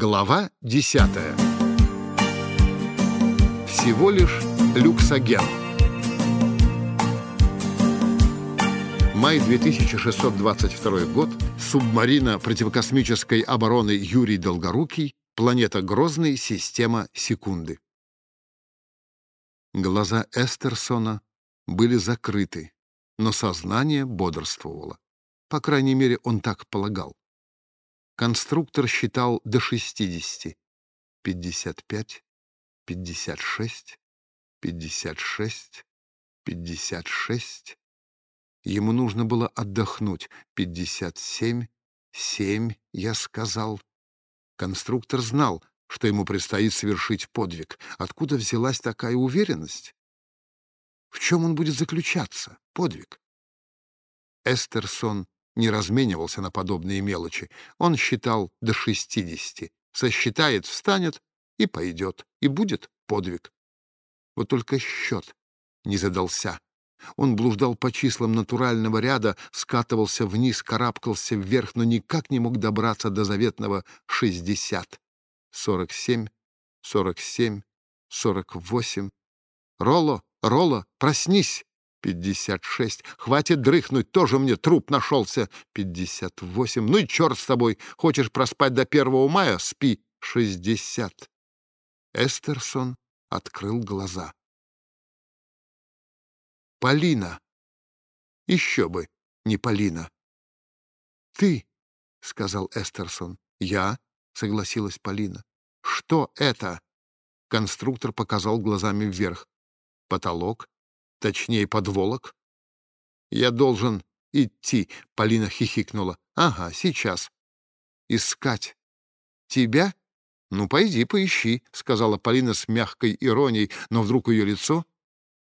Глава 10. Всего лишь люксоген. Май 2622 год. Субмарина противокосмической обороны Юрий Долгорукий. Планета Грозный. Система секунды. Глаза Эстерсона были закрыты, но сознание бодрствовало. По крайней мере, он так полагал. Конструктор считал до 60. 55, 56, 56, 56. Ему нужно было отдохнуть. 57, 7, я сказал. Конструктор знал, что ему предстоит совершить подвиг. Откуда взялась такая уверенность? В чем он будет заключаться, подвиг? Эстерсон не разменивался на подобные мелочи. Он считал до шестидесяти. Сосчитает, встанет и пойдет, и будет подвиг. Вот только счет не задался. Он блуждал по числам натурального ряда, скатывался вниз, карабкался вверх, но никак не мог добраться до заветного шестьдесят. Сорок семь, сорок семь, сорок восемь. «Ролло, Ролло, проснись!» Пятьдесят шесть. Хватит дрыхнуть, тоже мне труп нашелся. Пятьдесят восемь. Ну и черт с тобой. Хочешь проспать до первого мая? Спи. Шестьдесят. Эстерсон открыл глаза. Полина. Еще бы, не Полина. Ты, — сказал Эстерсон. Я, — согласилась Полина. Что это? Конструктор показал глазами вверх. Потолок, точнее, подволок. «Я должен идти», — Полина хихикнула. «Ага, сейчас. Искать. Тебя? Ну, пойди, поищи», — сказала Полина с мягкой иронией, но вдруг ее лицо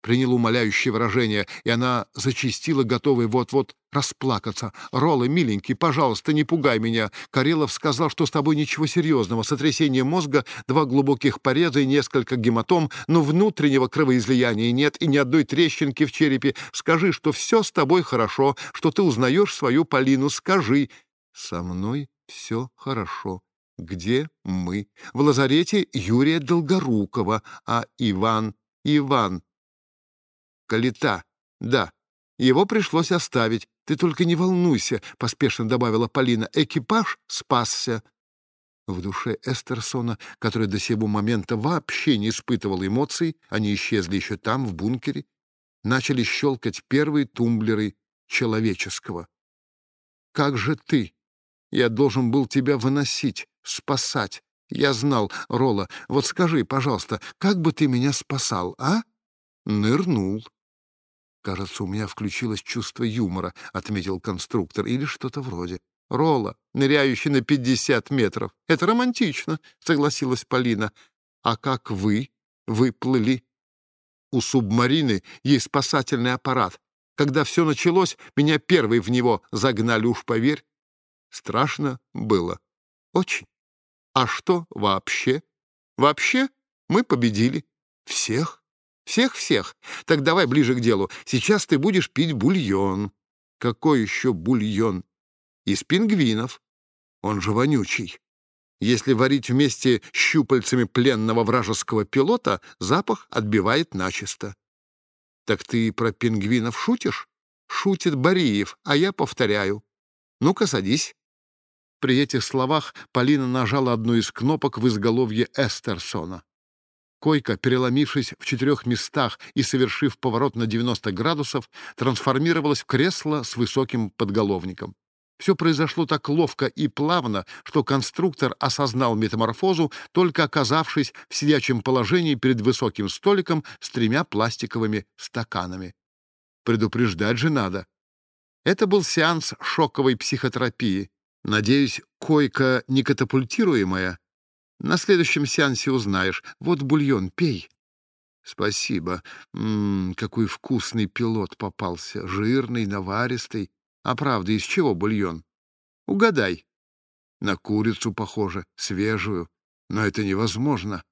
принял умоляющее выражение, и она зачистила, готовая вот-вот расплакаться. «Ролла, миленький, пожалуйста, не пугай меня. Карелов сказал, что с тобой ничего серьезного. Сотрясение мозга, два глубоких пореза и несколько гематом, но внутреннего кровоизлияния нет и ни одной трещинки в черепе. Скажи, что все с тобой хорошо, что ты узнаешь свою Полину. Скажи». «Со мной все хорошо», где мы? В лазарете Юрия Долгорукова, а Иван... Иван Калита. Да, его пришлось оставить. Ты только не волнуйся, — поспешно добавила Полина. Экипаж спасся. В душе Эстерсона, который до сего момента вообще не испытывал эмоций, они исчезли еще там, в бункере, начали щелкать первые тумблеры человеческого. «Как же ты? Я должен был тебя выносить, спасать. Я знал, Рола. Вот скажи, пожалуйста, как бы ты меня спасал, а?» Нырнул. «Кажется, у меня включилось чувство юмора», — отметил конструктор, или что-то вроде. «Ролла, ныряющий на пятьдесят метров. Это романтично», — согласилась Полина. «А как вы выплыли?» «У субмарины есть спасательный аппарат. Когда все началось, меня первый в него загнали, уж поверь. Страшно было. Очень. А что вообще? Вообще мы победили. Всех. Всех-всех. Так давай ближе к делу. Сейчас ты будешь пить бульон. Какой еще бульон? Из пингвинов. Он же вонючий. Если варить вместе щупальцами пленного вражеского пилота, запах отбивает начисто. Так ты про пингвинов шутишь? Шутит Бариев, а я повторяю. Ну-ка, садись. При этих словах Полина нажала одну из кнопок в изголовье Эстерсона. Койка, переломившись в четырех местах и совершив поворот на 90 градусов, трансформировалась в кресло с высоким подголовником. Все произошло так ловко и плавно, что конструктор осознал метаморфозу, только оказавшись в сидячем положении перед высоким столиком с тремя пластиковыми стаканами. Предупреждать же надо. Это был сеанс шоковой психотерапии. Надеюсь, койка не катапультируемая, на следующем сеансе узнаешь. Вот бульон, пей. Спасибо. М -м, какой вкусный пилот попался. Жирный, наваристый. А правда, из чего бульон? Угадай. На курицу похоже, свежую. Но это невозможно.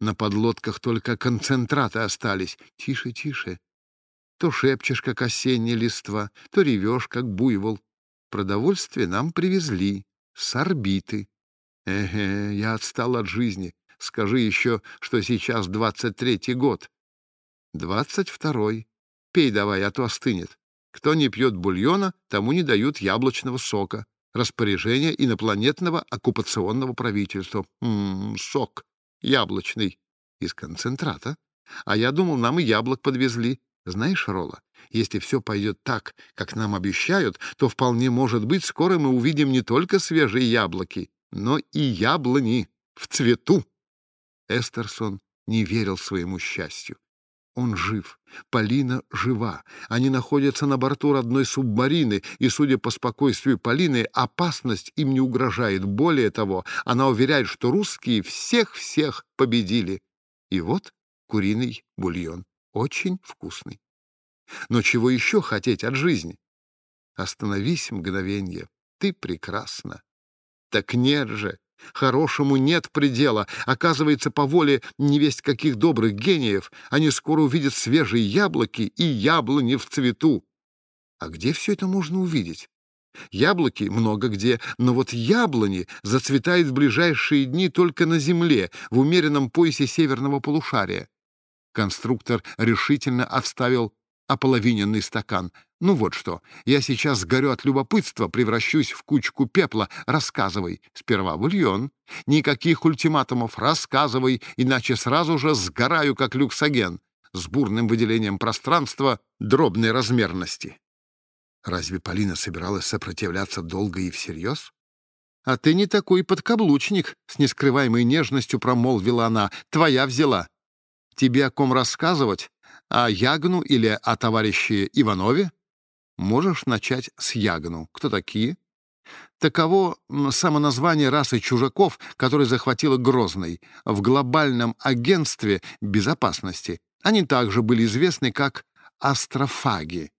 На подлодках только концентраты остались. Тише, тише. То шепчешь, как осенняя листва, то ревешь, как буйвол. Продовольствие нам привезли с орбиты. Эге, я отстал от жизни. Скажи еще, что сейчас двадцать третий год. Двадцать второй. Пей давай, а то остынет. Кто не пьет бульона, тому не дают яблочного сока. Распоряжение инопланетного оккупационного правительства. Ммм, сок. Яблочный. Из концентрата. А я думал, нам и яблок подвезли. Знаешь, Ролла, если все пойдет так, как нам обещают, то вполне может быть, скоро мы увидим не только свежие яблоки, но и яблони в цвету. Эстерсон не верил своему счастью. Он жив, Полина жива. Они находятся на борту родной субмарины, и, судя по спокойствию Полины, опасность им не угрожает. Более того, она уверяет, что русские всех-всех победили. И вот куриный бульон. Очень вкусный. Но чего еще хотеть от жизни? Остановись мгновенье. Ты прекрасна. Так нет же. Хорошему нет предела. Оказывается, по воле невесть каких добрых гениев они скоро увидят свежие яблоки и яблони в цвету. А где все это можно увидеть? Яблоки много где, но вот яблони зацветают в ближайшие дни только на земле, в умеренном поясе северного полушария. Конструктор решительно отставил ополовиненный стакан. «Ну вот что, я сейчас сгорю от любопытства, превращусь в кучку пепла. Рассказывай. Сперва бульон. Никаких ультиматумов. Рассказывай, иначе сразу же сгораю, как люксоген, с бурным выделением пространства дробной размерности». Разве Полина собиралась сопротивляться долго и всерьез? «А ты не такой подкаблучник», — с нескрываемой нежностью промолвила она. «Твоя взяла. Тебе о ком рассказывать? О Ягну или о товарище Иванове? Можешь начать с Ягну. Кто такие? Таково самоназвание расы чужаков, которое захватило Грозный в глобальном агентстве безопасности. Они также были известны как астрофаги,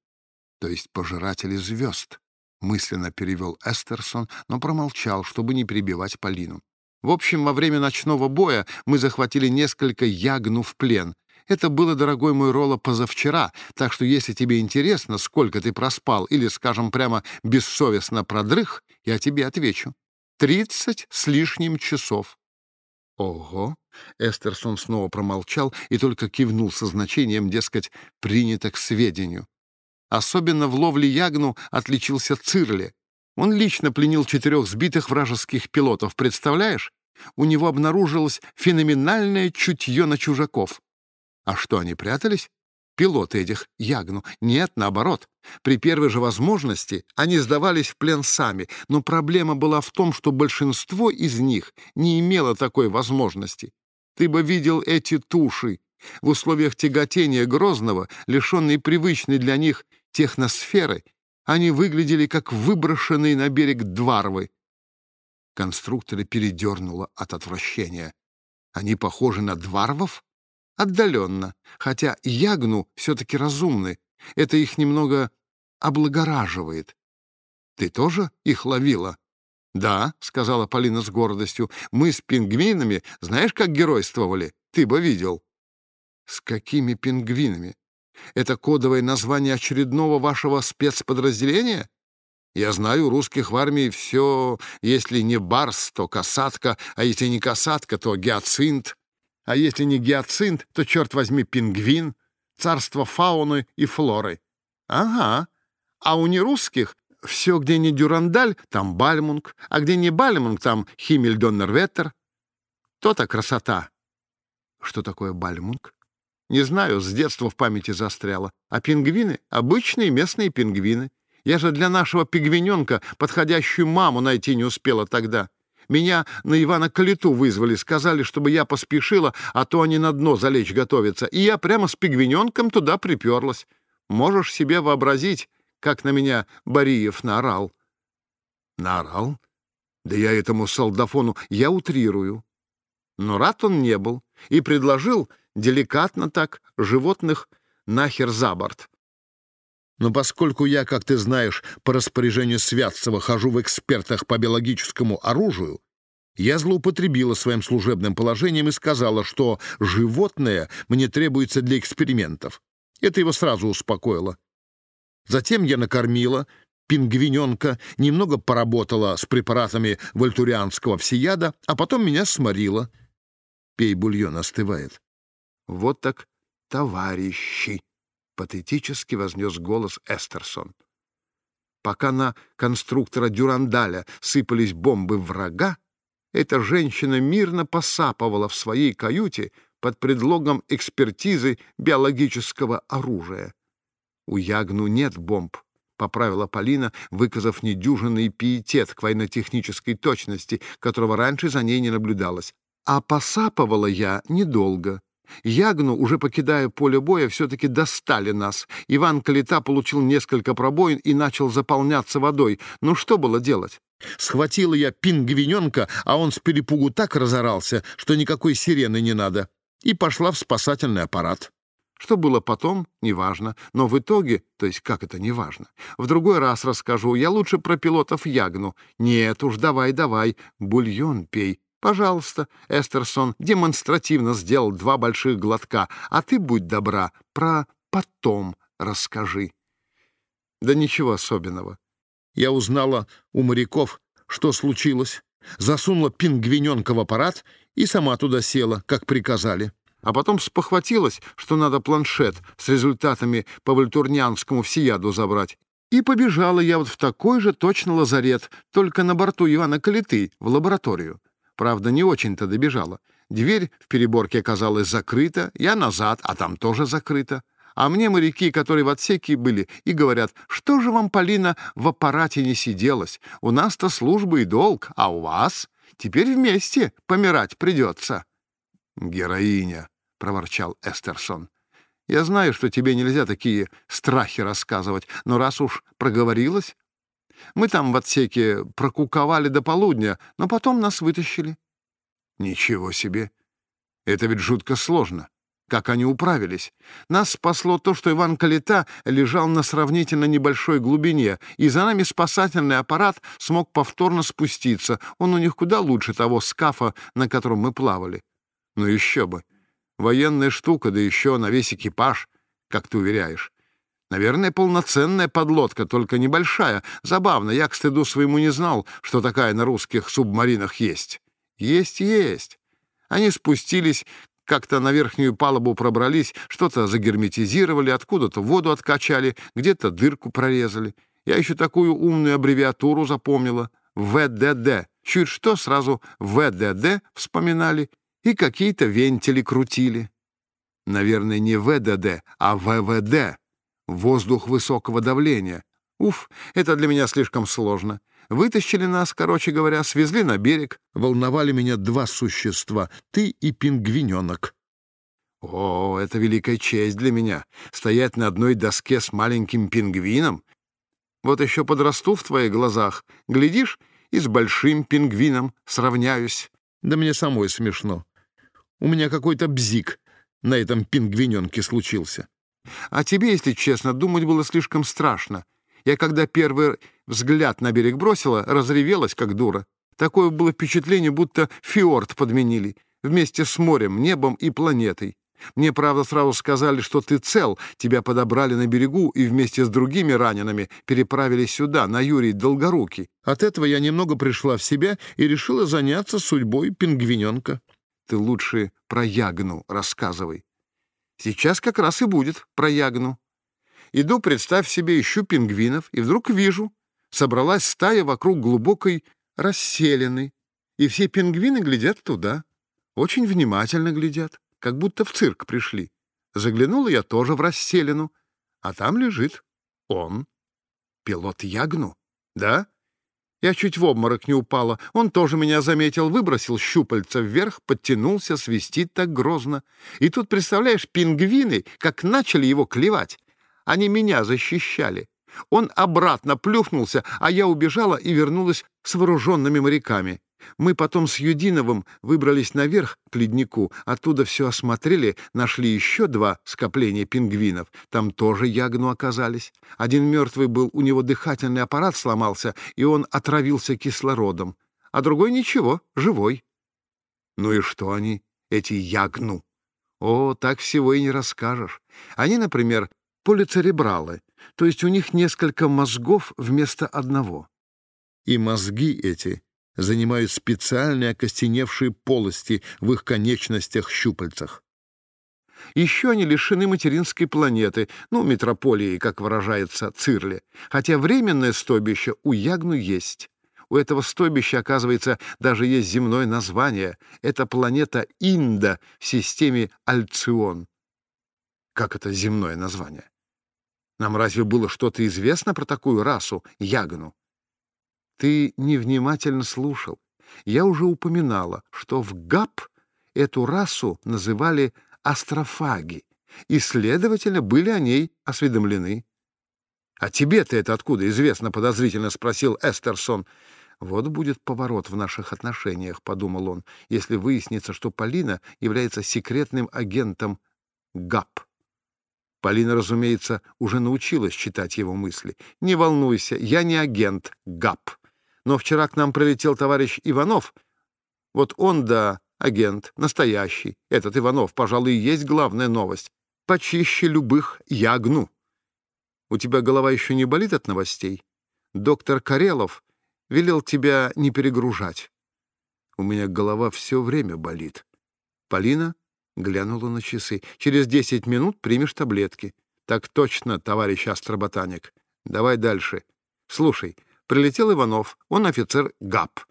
то есть пожиратели звезд, мысленно перевел Эстерсон, но промолчал, чтобы не перебивать Полину. В общем, во время ночного боя мы захватили несколько ягну в плен — это было, дорогой мой Ролло, позавчера, так что если тебе интересно, сколько ты проспал или, скажем прямо, бессовестно продрых, я тебе отвечу. Тридцать с лишним часов. Ого! Эстерсон снова промолчал и только кивнул со значением, дескать, принято к сведению. Особенно в ловле ягну отличился Цирли. Он лично пленил четырех сбитых вражеских пилотов, представляешь? У него обнаружилось феноменальное чутье на чужаков. А что, они прятались? Пилоты этих Ягну. Нет, наоборот. При первой же возможности они сдавались в плен сами, но проблема была в том, что большинство из них не имело такой возможности. Ты бы видел эти туши. В условиях тяготения Грозного, лишенной привычной для них техносферы, они выглядели как выброшенные на берег дварвы. Конструкторы передернуло от отвращения. Они похожи на дварвов? Отдаленно, хотя ягну все-таки разумны. Это их немного облагораживает. Ты тоже их ловила? Да, сказала Полина с гордостью. Мы с пингвинами, знаешь, как геройствовали? Ты бы видел. С какими пингвинами? Это кодовое название очередного вашего спецподразделения? Я знаю, у русских в армии все, если не барс, то касатка, а если не касатка, то гиацинт. А если не гиацинт, то, черт возьми, пингвин, царство фауны и флоры. Ага. А у нерусских все, где не дюрандаль, там бальмунг, а где не бальмунг, там химмельдоннерветтер. То-то красота. Что такое бальмунг? Не знаю, с детства в памяти застряло. А пингвины — обычные местные пингвины. Я же для нашего пингвиненка подходящую маму найти не успела тогда. Меня на Ивана Калиту вызвали, сказали, чтобы я поспешила, а то они на дно залечь готовятся. И я прямо с пигвененком туда приперлась. Можешь себе вообразить, как на меня Бариев наорал. Наорал? Да я этому солдафону, я утрирую. Но рад он не был и предложил деликатно так животных нахер за борт. Но поскольку я, как ты знаешь, по распоряжению Святцева хожу в экспертах по биологическому оружию, я злоупотребила своим служебным положением и сказала, что животное мне требуется для экспериментов. Это его сразу успокоило. Затем я накормила, пингвиненка, немного поработала с препаратами вольтурианского всеяда, а потом меня сморила. Пей бульон, остывает. Вот так товарищи, — патетически вознес голос Эстерсон. Пока на конструктора Дюрандаля сыпались бомбы врага, эта женщина мирно посапывала в своей каюте под предлогом экспертизы биологического оружия. «У Ягну нет бомб», — поправила Полина, выказав недюжинный пиетет к военно-технической точности, которого раньше за ней не наблюдалось. А посапывала я недолго. Ягну, уже покидая поле боя, все-таки достали нас. Иван Калита получил несколько пробоин и начал заполняться водой. Ну что было делать? Схватила я пингвиненка, а он с перепугу так разорался, что никакой сирены не надо, и пошла в спасательный аппарат. Что было потом, неважно, но в итоге, то есть как это неважно, в другой раз расскажу, я лучше про пилотов ягну. Нет уж, давай-давай, бульон пей. Пожалуйста, Эстерсон демонстративно сделал два больших глотка, а ты, будь добра, про потом расскажи. Да ничего особенного. Я узнала у моряков, что случилось, засунула пингвиненка в аппарат и сама туда села, как приказали. А потом спохватилась, что надо планшет с результатами по вольтурнянскому всеяду забрать. И побежала я вот в такой же точно лазарет, только на борту Ивана Калиты, в лабораторию. Правда, не очень-то добежала. Дверь в переборке оказалась закрыта, я назад, а там тоже закрыто. А мне моряки, которые в отсеке были, и говорят, что же вам, Полина, в аппарате не сиделось? У нас-то служба и долг, а у вас? Теперь вместе помирать придется. Героиня, — проворчал Эстерсон. Я знаю, что тебе нельзя такие страхи рассказывать, но раз уж проговорилась... Мы там в отсеке прокуковали до полудня, но потом нас вытащили. Ничего себе! Это ведь жутко сложно. Как они управились? Нас спасло то, что Иван Калита лежал на сравнительно небольшой глубине, и за нами спасательный аппарат смог повторно спуститься. Он у них куда лучше того скафа, на котором мы плавали. Ну еще бы. Военная штука, да еще на весь экипаж, как ты уверяешь. Наверное, полноценная подлодка, только небольшая. Забавно, я, к стыду своему, не знал, что такая на русских субмаринах есть. Есть, есть. Они спустились как-то на верхнюю палубу пробрались, что-то загерметизировали, откуда-то воду откачали, где-то дырку прорезали. Я еще такую умную аббревиатуру запомнила. ВДД. Чуть что, сразу ВДД вспоминали и какие-то вентили крутили. Наверное, не ВДД, а ВВД. Воздух высокого давления. Уф, это для меня слишком сложно. Вытащили нас, короче говоря, свезли на берег. Волновали меня два существа — ты и пингвиненок. О, это великая честь для меня — стоять на одной доске с маленьким пингвином. Вот еще подрасту в твоих глазах, глядишь, и с большим пингвином сравняюсь. Да мне самой смешно. У меня какой-то бзик на этом пингвиненке случился. А тебе, если честно, думать было слишком страшно. Я когда первый взгляд на берег бросила, разревелась, как дура. Такое было впечатление, будто фьорд подменили, вместе с морем, небом и планетой. Мне, правда, сразу сказали, что ты цел, тебя подобрали на берегу и вместе с другими ранеными переправили сюда, на Юрий Долгорукий. От этого я немного пришла в себя и решила заняться судьбой пингвиненка. Ты лучше про Ягну рассказывай. Сейчас как раз и будет про Ягну. Иду, представь себе, ищу пингвинов, и вдруг вижу, собралась стая вокруг глубокой расселены, и все пингвины глядят туда. Очень внимательно глядят, как будто в цирк пришли. Заглянула я тоже в расселину, а там лежит он, пилот Ягну. Да? Я чуть в обморок не упала. Он тоже меня заметил, выбросил щупальца вверх, подтянулся, свистит так грозно. И тут, представляешь, пингвины, как начали его клевать. Они меня защищали. Он обратно плюхнулся, а я убежала и вернулась с вооруженными моряками. Мы потом с Юдиновым выбрались наверх к леднику, оттуда все осмотрели, нашли еще два скопления пингвинов. Там тоже ягну оказались. Один мертвый был, у него дыхательный аппарат сломался, и он отравился кислородом. А другой ничего, живой. Ну и что они, эти ягну? О, так всего и не расскажешь. Они, например, полицеребралы — То есть у них несколько мозгов вместо одного. И мозги эти занимают специальные окостеневшие полости в их конечностях-щупальцах. Еще они лишены материнской планеты, ну, метрополии, как выражается Цирли, хотя временное стойбище у Ягну есть. У этого стойбища, оказывается, даже есть земное название. Это планета Инда в системе Альцион. Как это земное название? Нам разве было что-то известно про такую расу, Ягну? Ты невнимательно слушал. Я уже упоминала, что в ГАП эту расу называли астрофаги, и, следовательно, были о ней осведомлены. — А тебе-то это откуда известно? — подозрительно спросил Эстерсон. — Вот будет поворот в наших отношениях, — подумал он, — если выяснится, что Полина является секретным агентом ГАП. Полина, разумеется, уже научилась читать его мысли. «Не волнуйся, я не агент ГАП. Но вчера к нам прилетел товарищ Иванов. Вот он, да, агент, настоящий. Этот Иванов, пожалуй, есть главная новость. Почище любых ягну. У тебя голова еще не болит от новостей? Доктор Карелов велел тебя не перегружать. У меня голова все время болит. Полина глянула на часы. Через десять минут примешь таблетки. Так точно, товарищ астроботаник. Давай дальше. Слушай, прилетел Иванов, он офицер ГАП.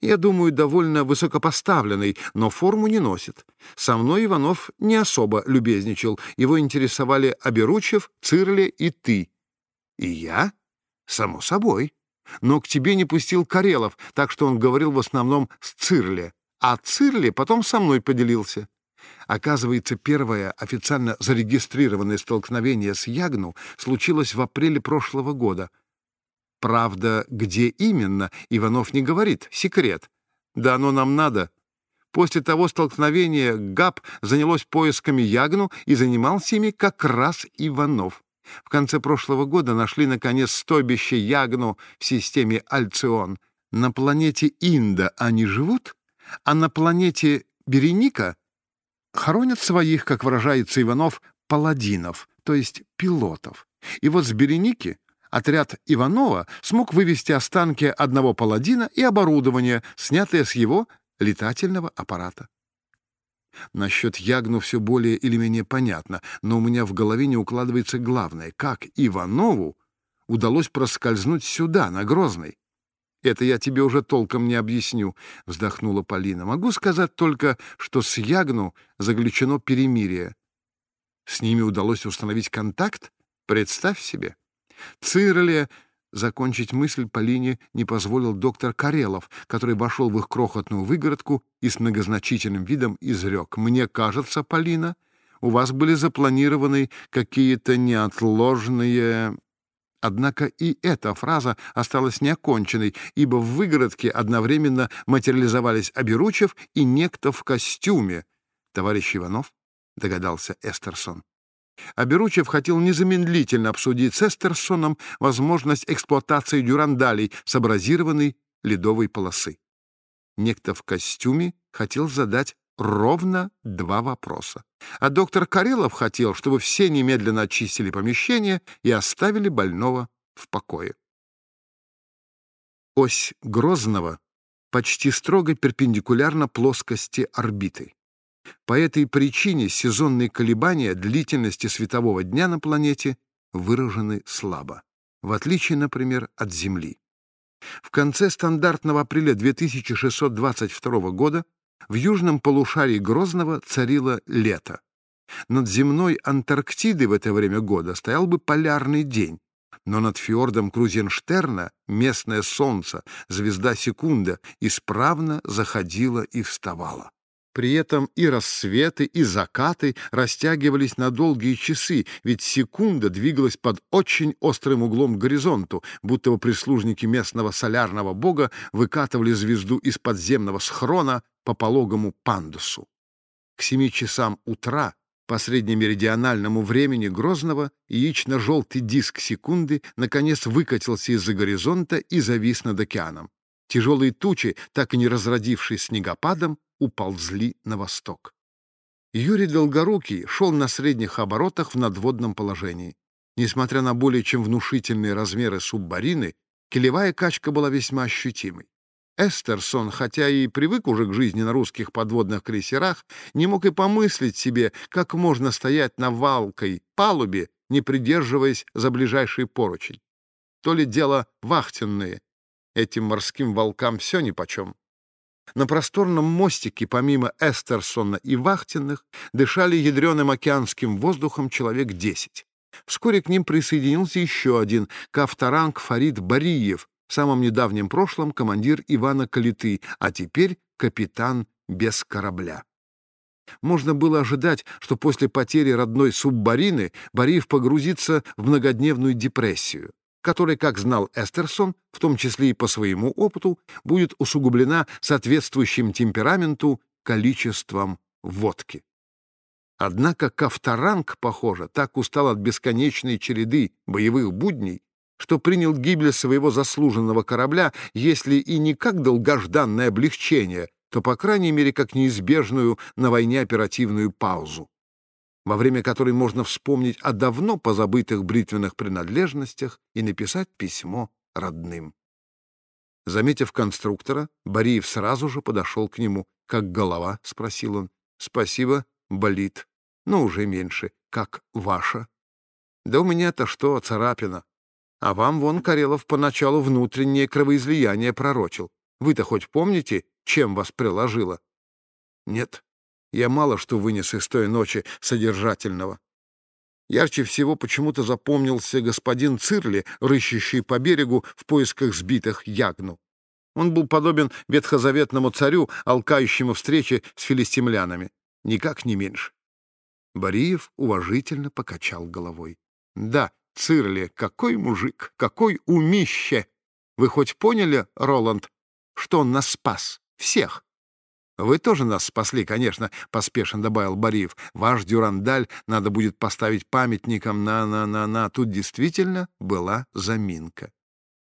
Я думаю, довольно высокопоставленный, но форму не носит. Со мной Иванов не особо любезничал. Его интересовали Оберучев, Цирли и ты. И я? Само собой. Но к тебе не пустил Карелов, так что он говорил в основном с Цирли. А Цирли потом со мной поделился. Оказывается, первое официально зарегистрированное столкновение с Ягну случилось в апреле прошлого года — Правда, где именно, Иванов не говорит, секрет. Да оно нам надо. После того столкновения ГАП занялось поисками Ягну и занимался ими как раз Иванов. В конце прошлого года нашли, наконец, стойбище Ягну в системе Альцион. На планете Инда они живут, а на планете Береника хоронят своих, как выражается Иванов, паладинов, то есть пилотов. И вот с Береники Отряд Иванова смог вывести останки одного паладина и оборудование, снятое с его летательного аппарата. Насчет Ягну все более или менее понятно, но у меня в голове не укладывается главное. Как Иванову удалось проскользнуть сюда, на Грозный? «Это я тебе уже толком не объясню», — вздохнула Полина. «Могу сказать только, что с Ягну заключено перемирие. С ними удалось установить контакт? Представь себе». Цирле закончить мысль Полине не позволил доктор Карелов, который вошел в их крохотную выгородку и с многозначительным видом изрек. «Мне кажется, Полина, у вас были запланированы какие-то неотложные...» Однако и эта фраза осталась неоконченной, ибо в выгородке одновременно материализовались Оберучев и некто в костюме. «Товарищ Иванов?» — догадался Эстерсон. А Беручев хотел незамедлительно обсудить с Эстерсоном возможность эксплуатации дюрандалей с абразированной ледовой полосы. Некто в костюме хотел задать ровно два вопроса. А доктор Карелов хотел, чтобы все немедленно очистили помещение и оставили больного в покое. Ось Грозного почти строго перпендикулярна плоскости орбиты. По этой причине сезонные колебания длительности светового дня на планете выражены слабо, в отличие, например, от Земли. В конце стандартного апреля 2622 года в южном полушарии Грозного царило лето. Над земной Антарктидой в это время года стоял бы полярный день, но над фьордом Крузенштерна местное солнце, звезда Секунда, исправно заходило и вставало. При этом и рассветы, и закаты растягивались на долгие часы, ведь секунда двигалась под очень острым углом к горизонту, будто бы прислужники местного солярного бога выкатывали звезду из подземного схрона по пологому пандусу. К семи часам утра по среднемеридиональному времени Грозного яично-желтый диск секунды наконец выкатился из-за горизонта и завис над океаном. Тяжелые тучи, так и не разродившись снегопадом, уползли на восток. Юрий Долгорукий шел на средних оборотах в надводном положении. Несмотря на более чем внушительные размеры субмарины, килевая качка была весьма ощутимой. Эстерсон, хотя и привык уже к жизни на русских подводных крейсерах, не мог и помыслить себе, как можно стоять на валкой палубе, не придерживаясь за ближайший поручень. То ли дело вахтенные. Этим морским волкам все нипочем. На просторном мостике, помимо Эстерсона и вахтенных, дышали ядреным океанским воздухом человек десять. Вскоре к ним присоединился еще один, Кавторанг Фарид Бариев, в самом недавнем прошлом командир Ивана Калиты, а теперь капитан без корабля. Можно было ожидать, что после потери родной субмарины Бариев погрузится в многодневную депрессию, которая, как знал Эстерсон, в том числе и по своему опыту, будет усугублена соответствующим темпераменту количеством водки. Однако Кавторанг, похоже, так устал от бесконечной череды боевых будней, что принял гибель своего заслуженного корабля, если и не как долгожданное облегчение, то, по крайней мере, как неизбежную на войне оперативную паузу, во время которой можно вспомнить о давно позабытых бритвенных принадлежностях и написать письмо родным. Заметив конструктора, Бариев сразу же подошел к нему. «Как голова?» — спросил он. «Спасибо, болит. Но уже меньше. Как ваша?» «Да у меня-то что, царапина. А вам вон Карелов поначалу внутреннее кровоизлияние пророчил. Вы-то хоть помните, чем вас приложило? Нет, я мало что вынес из той ночи содержательного. Ярче всего почему-то запомнился господин Цирли, рыщущий по берегу в поисках сбитых ягну. Он был подобен ветхозаветному царю, алкающему встречи с филистимлянами. Никак не меньше. Бариев уважительно покачал головой. Да, Цирли, какой мужик, какой умище! Вы хоть поняли, Роланд, что он нас спас? Всех. Вы тоже нас спасли, конечно, — поспешно добавил Бариев. Ваш дюрандаль надо будет поставить памятником на-на-на-на. Тут действительно была заминка.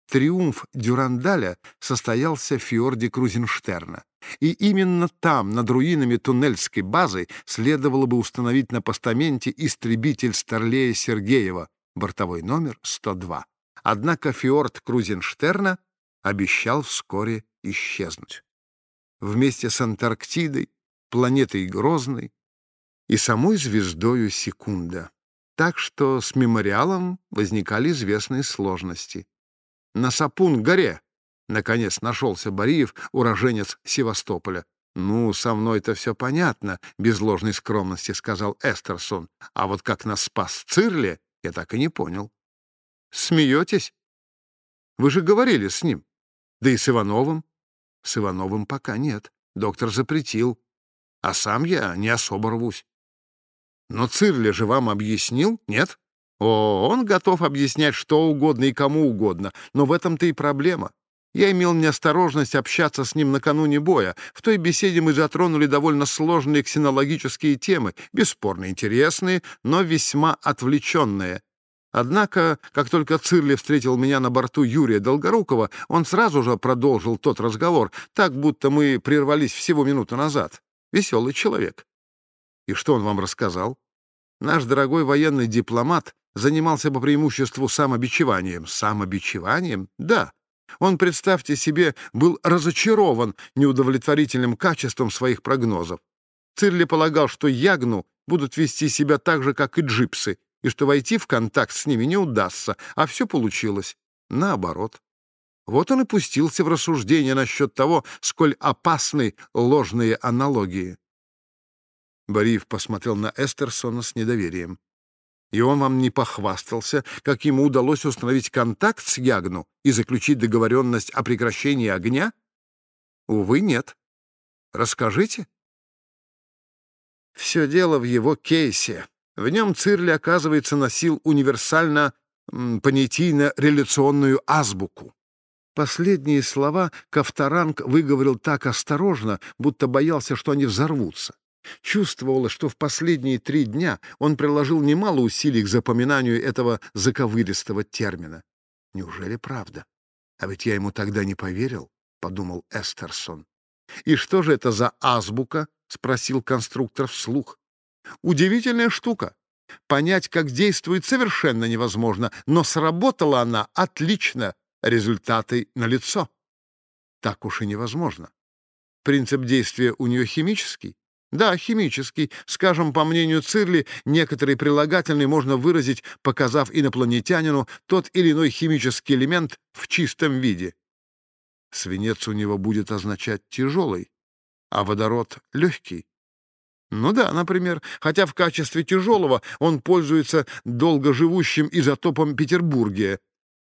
Триумф Дюрандаля состоялся в фьорде Крузенштерна. И именно там, над руинами туннельской базы, следовало бы установить на постаменте истребитель Старлея Сергеева, бортовой номер 102. Однако фьорд Крузенштерна обещал вскоре исчезнуть. Вместе с Антарктидой, планетой Грозной и самой звездою Секунда. Так что с мемориалом возникали известные сложности. На Сапун-горе, наконец, нашелся Бариев, уроженец Севастополя. «Ну, со мной-то все понятно», — без ложной скромности сказал Эстерсон. «А вот как нас спас Цирли, я так и не понял. Смеетесь? Вы же говорили с ним. Да и с Ивановым. С Ивановым пока нет. Доктор запретил. А сам я не особо рвусь. Но Цирли же вам объяснил, нет? О, он готов объяснять что угодно и кому угодно, но в этом-то и проблема. Я имел неосторожность общаться с ним накануне боя. В той беседе мы затронули довольно сложные ксенологические темы, бесспорно интересные, но весьма отвлеченные. Однако, как только Цирли встретил меня на борту Юрия Долгорукова, он сразу же продолжил тот разговор, так будто мы прервались всего минуту назад. Веселый человек. И что он вам рассказал? Наш дорогой военный дипломат занимался по преимуществу самобичеванием. Самобичеванием? Да. Он, представьте себе, был разочарован неудовлетворительным качеством своих прогнозов. Цирли полагал, что ягну будут вести себя так же, как и джипсы, и что войти в контакт с ними не удастся, а все получилось наоборот. Вот он и пустился в рассуждение насчет того, сколь опасны ложные аналогии. Бариев посмотрел на Эстерсона с недоверием. И он вам не похвастался, как ему удалось установить контакт с Ягну и заключить договоренность о прекращении огня? Увы, нет. Расскажите. Все дело в его кейсе. В нем Цирли, оказывается, носил универсально понятийно-реляционную азбуку. Последние слова Ковторанг выговорил так осторожно, будто боялся, что они взорвутся. Чувствовалось, что в последние три дня он приложил немало усилий к запоминанию этого заковыристого термина. Неужели правда? А ведь я ему тогда не поверил, — подумал Эстерсон. «И что же это за азбука?» — спросил конструктор вслух. «Удивительная штука. Понять, как действует, совершенно невозможно, но сработала она отлично, результаты налицо. Так уж и невозможно. Принцип действия у нее химический? Да, химический. Скажем, по мнению Цирли, некоторые прилагательные можно выразить, показав инопланетянину тот или иной химический элемент в чистом виде. Свинец у него будет означать «тяжелый», а водород — «легкий». Ну да, например, хотя в качестве тяжелого он пользуется долгоживущим изотопом Петербургия.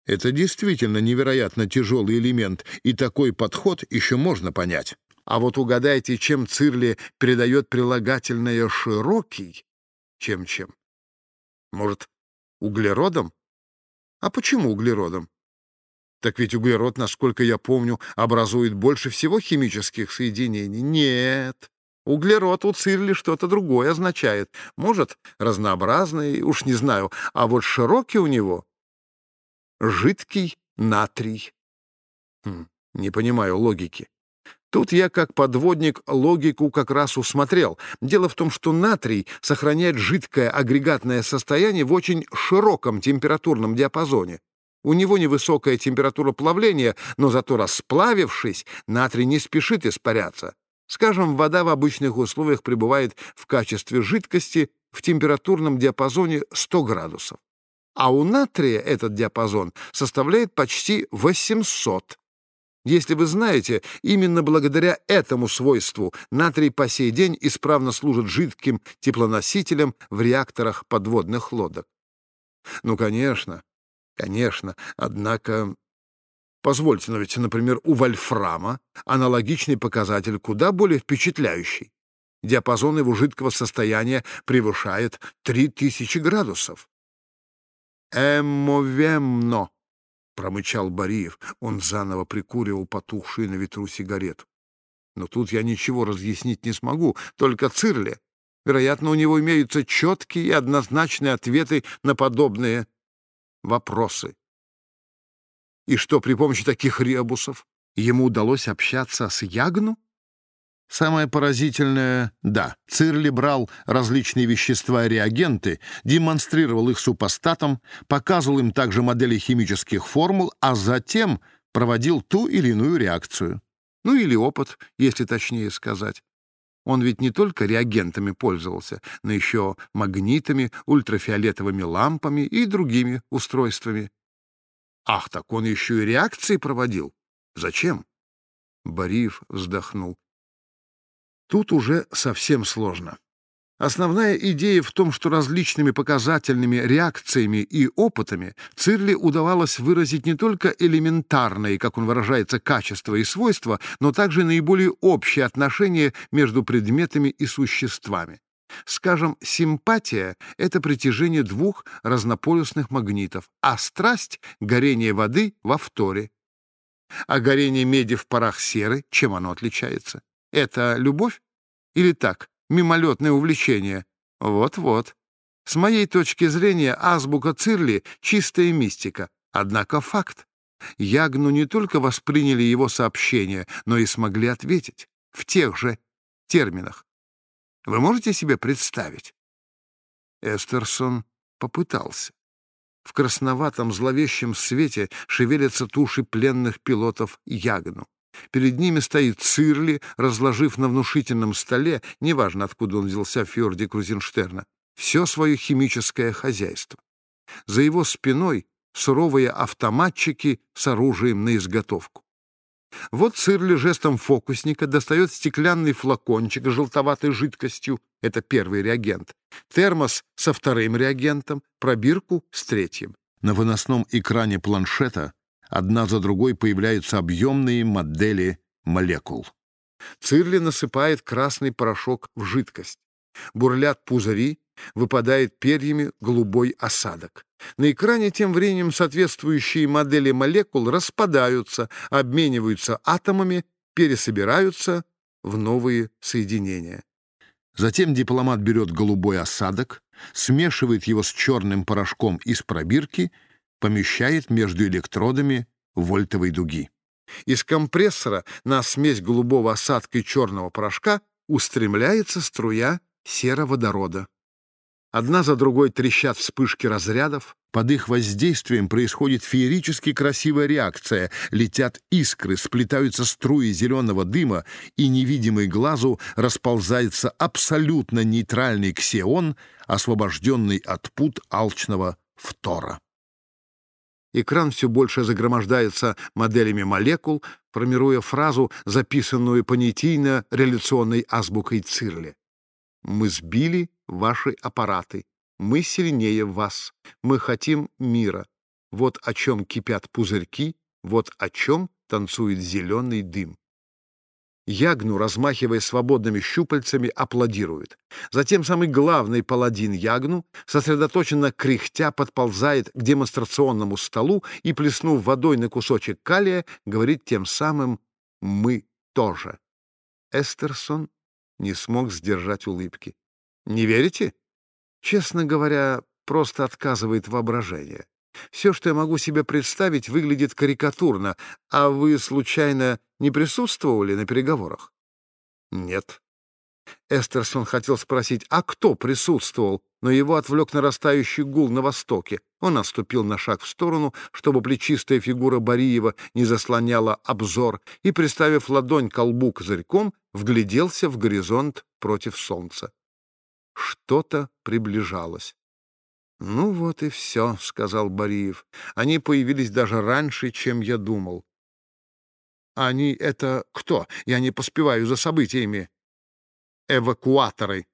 Это действительно невероятно тяжелый элемент, и такой подход еще можно понять. А вот угадайте, чем Цирли передает прилагательное «широкий»? Чем-чем? Может, углеродом? А почему углеродом? Так ведь углерод, насколько я помню, образует больше всего химических соединений. Нет. Углерод у Цирли что-то другое означает. Может, разнообразный, уж не знаю. А вот широкий у него — жидкий натрий. Хм, не понимаю логики. Тут я, как подводник, логику как раз усмотрел. Дело в том, что натрий сохраняет жидкое агрегатное состояние в очень широком температурном диапазоне. У него невысокая температура плавления, но зато расплавившись, натрий не спешит испаряться. Скажем, вода в обычных условиях пребывает в качестве жидкости в температурном диапазоне 100 градусов. А у натрия этот диапазон составляет почти 800 если вы знаете, именно благодаря этому свойству натрий по сей день исправно служит жидким теплоносителем в реакторах подводных лодок. Ну, конечно, конечно, однако... Позвольте, но ведь, например, у вольфрама аналогичный показатель куда более впечатляющий. Диапазон его жидкого состояния превышает 3000 градусов. Эммовемно — промычал Бариев. Он заново прикуривал потухшую на ветру сигарету. Но тут я ничего разъяснить не смогу, только Цирли. Вероятно, у него имеются четкие и однозначные ответы на подобные вопросы. И что при помощи таких ребусов ему удалось общаться с Ягну? Самое поразительное — да, Цирли брал различные вещества и реагенты, демонстрировал их супостатам, показывал им также модели химических формул, а затем проводил ту или иную реакцию. Ну или опыт, если точнее сказать. Он ведь не только реагентами пользовался, но еще магнитами, ультрафиолетовыми лампами и другими устройствами. Ах, так он еще и реакции проводил? Зачем? Бариев вздохнул. Тут уже совсем сложно. Основная идея в том, что различными показательными реакциями и опытами Цирли удавалось выразить не только элементарные, как он выражается, качества и свойства, но также наиболее общие отношения между предметами и существами. Скажем, симпатия — это притяжение двух разнополюсных магнитов, а страсть — горение воды во вторе. А горение меди в парах серы, чем оно отличается? Это любовь? Или так, мимолетное увлечение? Вот-вот. С моей точки зрения, азбука Цирли — чистая мистика. Однако факт. Ягну не только восприняли его сообщение, но и смогли ответить. В тех же терминах. Вы можете себе представить? Эстерсон попытался. В красноватом зловещем свете шевелятся туши пленных пилотов Ягну. Перед ними стоит Цирли, разложив на внушительном столе, неважно, откуда он взялся в фьорде Крузенштерна, все свое химическое хозяйство. За его спиной суровые автоматчики с оружием на изготовку. Вот Цирли жестом фокусника достает стеклянный флакончик с желтоватой жидкостью, это первый реагент, термос со вторым реагентом, пробирку с третьим. На выносном экране планшета Одна за другой появляются объемные модели молекул. Цирли насыпает красный порошок в жидкость. Бурлят пузыри, выпадает перьями голубой осадок. На экране тем временем соответствующие модели молекул распадаются, обмениваются атомами, пересобираются в новые соединения. Затем дипломат берет голубой осадок, смешивает его с черным порошком из пробирки — помещает между электродами вольтовой дуги. Из компрессора на смесь голубого осадка и черного порошка устремляется струя сероводорода. Одна за другой трещат вспышки разрядов. Под их воздействием происходит феерически красивая реакция. Летят искры, сплетаются струи зеленого дыма, и невидимый глазу расползается абсолютно нейтральный ксион, освобожденный от пут алчного фтора. Экран все больше загромождается моделями молекул, формируя фразу, записанную понятийно-реляционной азбукой Цирле. Мы сбили ваши аппараты. Мы сильнее вас. Мы хотим мира. Вот о чем кипят пузырьки, вот о чем танцует зеленый дым. Ягну, размахивая свободными щупальцами, аплодирует. Затем самый главный паладин Ягну, сосредоточенно кряхтя, подползает к демонстрационному столу и, плеснув водой на кусочек калия, говорит тем самым «мы тоже». Эстерсон не смог сдержать улыбки. Не верите? Честно говоря, просто отказывает воображение. Все, что я могу себе представить, выглядит карикатурно. А вы, случайно, не присутствовали на переговорах? Нет. Эстерсон хотел спросить, а кто присутствовал, но его отвлек нарастающий гул на востоке. Он отступил на шаг в сторону, чтобы плечистая фигура Бариева не заслоняла обзор, и, приставив ладонь к колбу козырьком, вгляделся в горизонт против солнца. Что-то приближалось. «Ну вот и все», — сказал Бариев. «Они появились даже раньше, чем я думал». «Они — это кто? Я не поспеваю за событиями». «Эвакуаторы».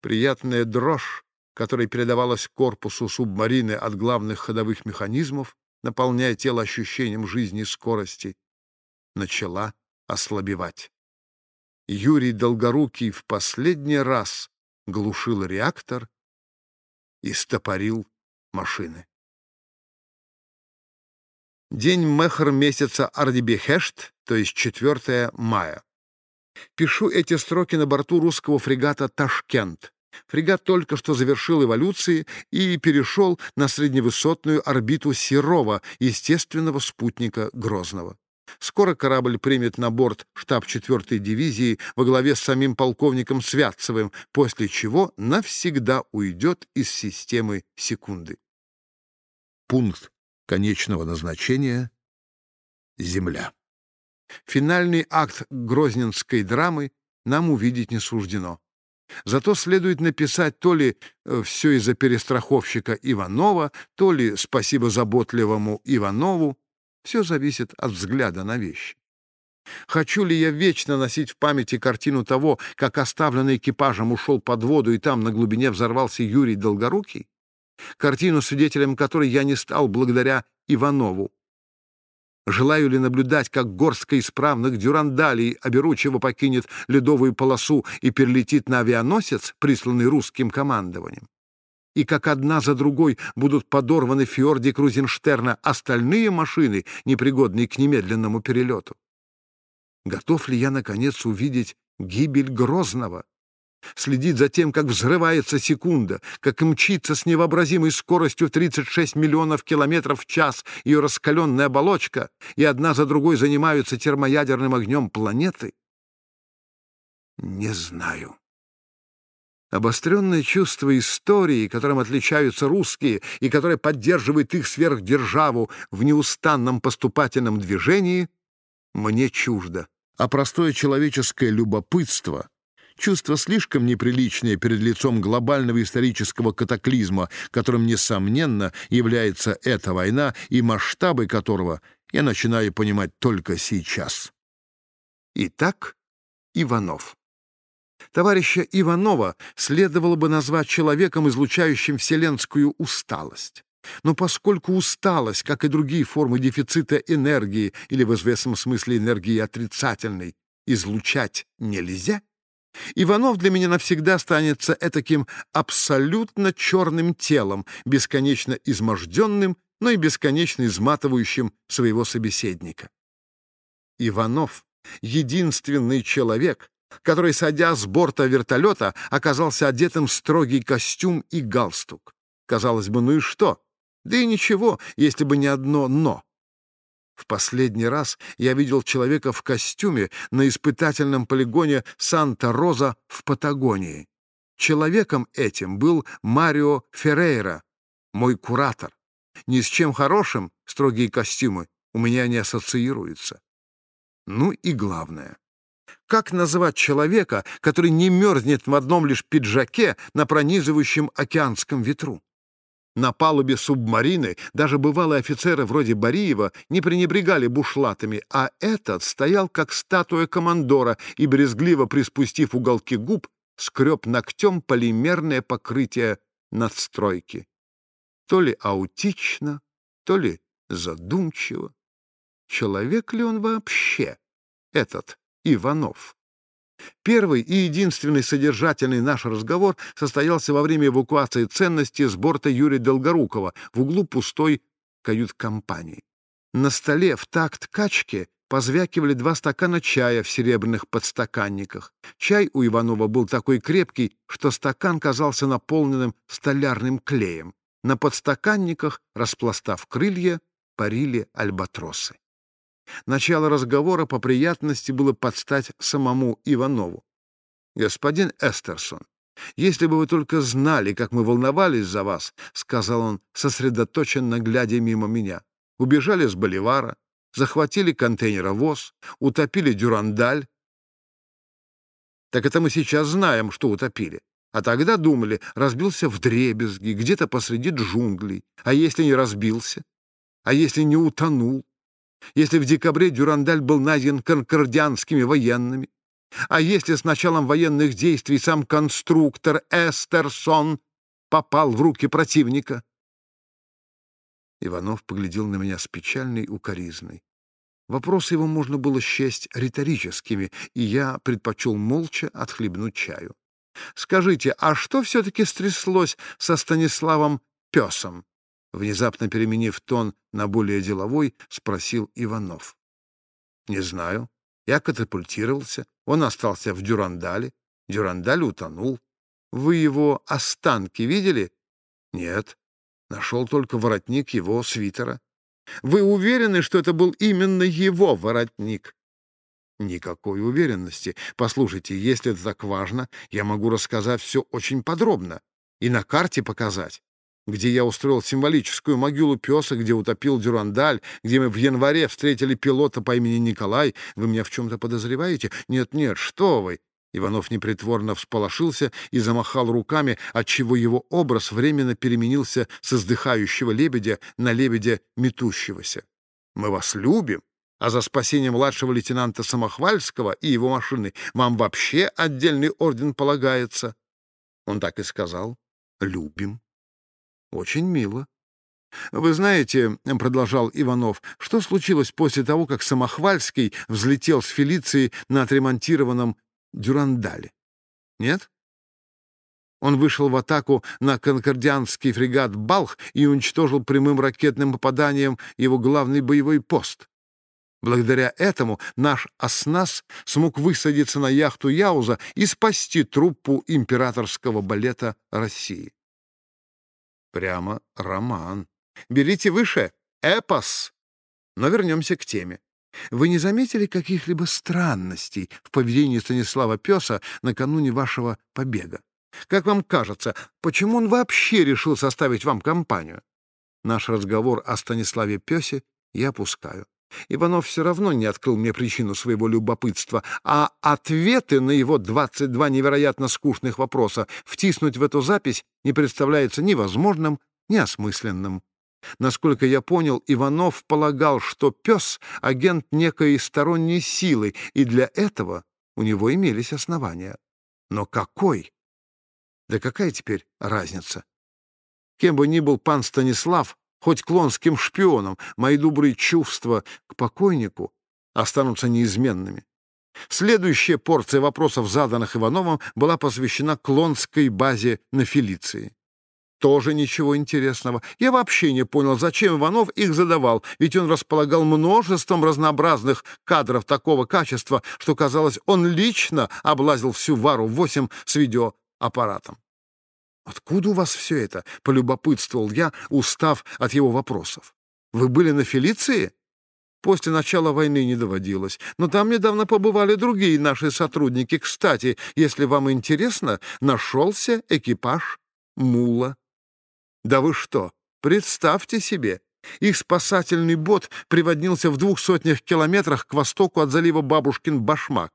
Приятная дрожь, которая передавалась корпусу субмарины от главных ходовых механизмов, наполняя тело ощущением жизни и скорости, начала ослабевать. Юрий Долгорукий в последний раз глушил реактор и стопорил машины. День Мехр месяца Ардибехешт, то есть 4 мая. Пишу эти строки на борту русского фрегата «Ташкент». Фрегат только что завершил эволюции и перешел на средневысотную орбиту Серова, естественного спутника Грозного. Скоро корабль примет на борт штаб 4-й дивизии во главе с самим полковником Святцевым, после чего навсегда уйдет из системы секунды. Пункт конечного назначения — Земля. Финальный акт грозненской драмы нам увидеть не суждено. Зато следует написать то ли э, «все из-за перестраховщика Иванова», то ли «спасибо заботливому Иванову», все зависит от взгляда на вещи. Хочу ли я вечно носить в памяти картину того, как оставленный экипажем ушел под воду и там на глубине взорвался Юрий Долгорукий? Картину, свидетелем которой я не стал благодаря Иванову. Желаю ли наблюдать, как горстка исправных дюрандалей оберучиво покинет ледовую полосу и перелетит на авианосец, присланный русским командованием? и как одна за другой будут подорваны в фьорде Крузенштерна остальные машины, непригодные к немедленному перелету? Готов ли я, наконец, увидеть гибель Грозного? Следить за тем, как взрывается секунда, как мчится с невообразимой скоростью 36 миллионов километров в час ее раскаленная оболочка, и одна за другой занимаются термоядерным огнем планеты? Не знаю. Обостренное чувство истории, которым отличаются русские и которое поддерживает их сверхдержаву в неустанном поступательном движении, мне чуждо. А простое человеческое любопытство, чувство слишком неприличное перед лицом глобального исторического катаклизма, которым, несомненно, является эта война и масштабы которого я начинаю понимать только сейчас. Итак, Иванов. Товарища Иванова следовало бы назвать человеком, излучающим вселенскую усталость. Но поскольку усталость, как и другие формы дефицита энергии, или в известном смысле энергии отрицательной, излучать нельзя, Иванов для меня навсегда останется этаким абсолютно черным телом, бесконечно изможденным, но и бесконечно изматывающим своего собеседника. Иванов — единственный человек, который, садя с борта вертолета, оказался одетым в строгий костюм и галстук. Казалось бы, ну и что? Да и ничего, если бы не одно «но». В последний раз я видел человека в костюме на испытательном полигоне Санта-Роза в Патагонии. Человеком этим был Марио Феррейра, мой куратор. Ни с чем хорошим строгие костюмы у меня не ассоциируются. Ну и главное. Как называть человека, который не мерзнет в одном лишь пиджаке на пронизывающем океанском ветру? На палубе субмарины даже бывалые офицеры вроде Бариева не пренебрегали бушлатами, а этот стоял как статуя командора и, брезгливо приспустив уголки губ, скреб ногтем полимерное покрытие надстройки. То ли аутично, то ли задумчиво. Человек ли он вообще, этот Иванов? Первый и единственный содержательный наш разговор состоялся во время эвакуации ценностей с борта Юрия Долгорукова в углу пустой кают-компании. На столе в такт качки позвякивали два стакана чая в серебряных подстаканниках. Чай у Иванова был такой крепкий, что стакан казался наполненным столярным клеем. На подстаканниках, распластав крылья, парили альбатросы. Начало разговора по приятности было подстать самому Иванову. «Господин Эстерсон, если бы вы только знали, как мы волновались за вас», — сказал он, сосредоточенно глядя мимо меня. «Убежали с Боливара, захватили контейнеровоз, утопили дюрандаль. Так это мы сейчас знаем, что утопили. А тогда думали, разбился в дребезги, где-то посреди джунглей. А если не разбился? А если не утонул? Если в декабре Дюрандаль был найден конкордианскими военными? А если с началом военных действий сам конструктор Эстерсон попал в руки противника? Иванов поглядел на меня с печальной укоризной. Вопросы его можно было счесть риторическими, и я предпочел молча отхлебнуть чаю. «Скажите, а что все-таки стряслось со Станиславом Песом?» Внезапно переменив тон на более деловой, спросил Иванов. «Не знаю. Я катапультировался. Он остался в Дюрандале. Дюрандаль утонул. Вы его останки видели?» «Нет. Нашел только воротник его свитера. Вы уверены, что это был именно его воротник?» Никакой уверенности. Послушайте, если это так важно, я могу рассказать все очень подробно и на карте показать где я устроил символическую могилу песа, где утопил Дюрандаль, где мы в январе встретили пилота по имени Николай. Вы меня в чем-то подозреваете? Нет-нет, что вы!» Иванов непритворно всполошился и замахал руками, отчего его образ временно переменился с издыхающего лебедя на лебедя метущегося. «Мы вас любим, а за спасение младшего лейтенанта Самохвальского и его машины вам вообще отдельный орден полагается». Он так и сказал. «Любим». Очень мило. Вы знаете, — продолжал Иванов, — что случилось после того, как Самохвальский взлетел с Фелиции на отремонтированном Дюрандале? Нет? Он вышел в атаку на конкордианский фрегат «Балх» и уничтожил прямым ракетным попаданием его главный боевой пост. Благодаря этому наш «Оснас» смог высадиться на яхту Яуза и спасти труппу императорского балета России. Прямо роман. Берите выше. Эпос. Но вернемся к теме. Вы не заметили каких-либо странностей в поведении Станислава Песа накануне вашего побега? Как вам кажется, почему он вообще решил составить вам компанию? Наш разговор о Станиславе Песе я опускаю. Иванов все равно не открыл мне причину своего любопытства, а ответы на его 22 невероятно скучных вопроса втиснуть в эту запись не представляется ни возможным, ни осмысленным. Насколько я понял, Иванов полагал, что пес — агент некой сторонней силы, и для этого у него имелись основания. Но какой? Да какая теперь разница? Кем бы ни был пан Станислав, хоть клонским шпионом, мои добрые чувства к покойнику останутся неизменными. Следующая порция вопросов, заданных Ивановым, была посвящена клонской базе на Фелиции. Тоже ничего интересного. Я вообще не понял, зачем Иванов их задавал, ведь он располагал множеством разнообразных кадров такого качества, что, казалось, он лично облазил всю Вару-8 с видеоаппаратом. «Откуда у вас все это?» — полюбопытствовал я, устав от его вопросов. «Вы были на Фелиции?» После начала войны не доводилось. Но там недавно побывали другие наши сотрудники. Кстати, если вам интересно, нашелся экипаж Мула. Да вы что, представьте себе, их спасательный бот приводнился в двух сотнях километрах к востоку от залива Бабушкин-Башмак.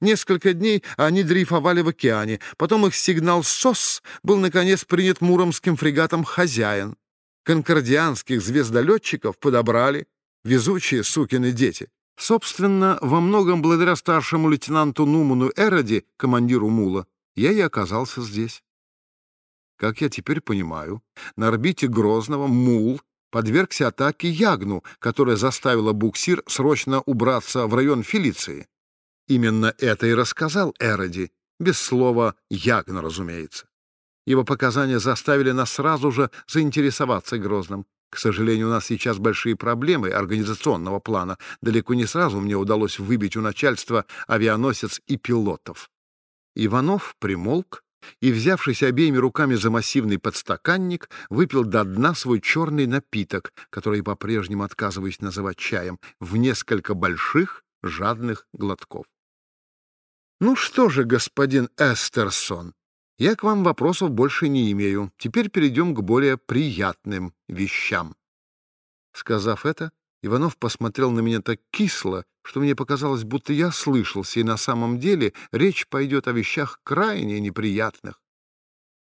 Несколько дней они дрейфовали в океане. Потом их сигнал СОС был, наконец, принят муромским фрегатом «Хозяин». Конкордианских звездолетчиков подобрали, везучие сукины дети. Собственно, во многом благодаря старшему лейтенанту Нуману Эроди, командиру Мула, я и оказался здесь. Как я теперь понимаю, на орбите Грозного Мул подвергся атаке Ягну, которая заставила буксир срочно убраться в район Фелиции. Именно это и рассказал Эроди, без слова «Ягна», разумеется. Его показания заставили нас сразу же заинтересоваться Грозным. К сожалению, у нас сейчас большие проблемы организационного плана. Далеко не сразу мне удалось выбить у начальства авианосец и пилотов. Иванов примолк и, взявшись обеими руками за массивный подстаканник, выпил до дна свой черный напиток, который по-прежнему отказываюсь называть чаем, в несколько больших жадных глотков. «Ну что же, господин Эстерсон, я к вам вопросов больше не имею. Теперь перейдем к более приятным вещам». Сказав это, Иванов посмотрел на меня так кисло, что мне показалось, будто я слышался, и на самом деле речь пойдет о вещах крайне неприятных.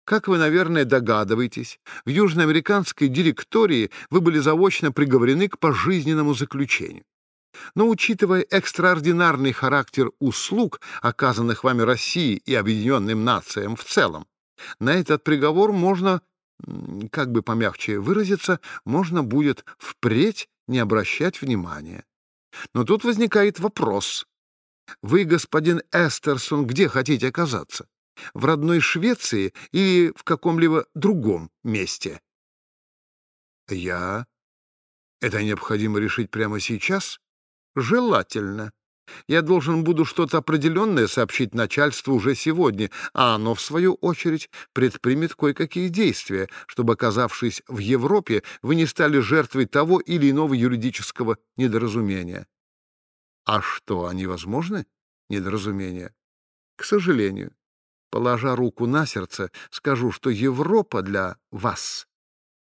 Как вы, наверное, догадываетесь, в южноамериканской директории вы были заочно приговорены к пожизненному заключению. Но учитывая экстраординарный характер услуг, оказанных вами России и Объединенным Нациям в целом, на этот приговор можно, как бы помягче выразиться, можно будет впредь не обращать внимания. Но тут возникает вопрос. Вы, господин Эстерсон, где хотите оказаться? В родной Швеции или в каком-либо другом месте? Я? Это необходимо решить прямо сейчас? Желательно. Я должен буду что-то определенное сообщить начальству уже сегодня, а оно, в свою очередь, предпримет кое-какие действия, чтобы, оказавшись в Европе, вы не стали жертвой того или иного юридического недоразумения. А что, они возможны, недоразумения? К сожалению. Положа руку на сердце, скажу, что Европа для вас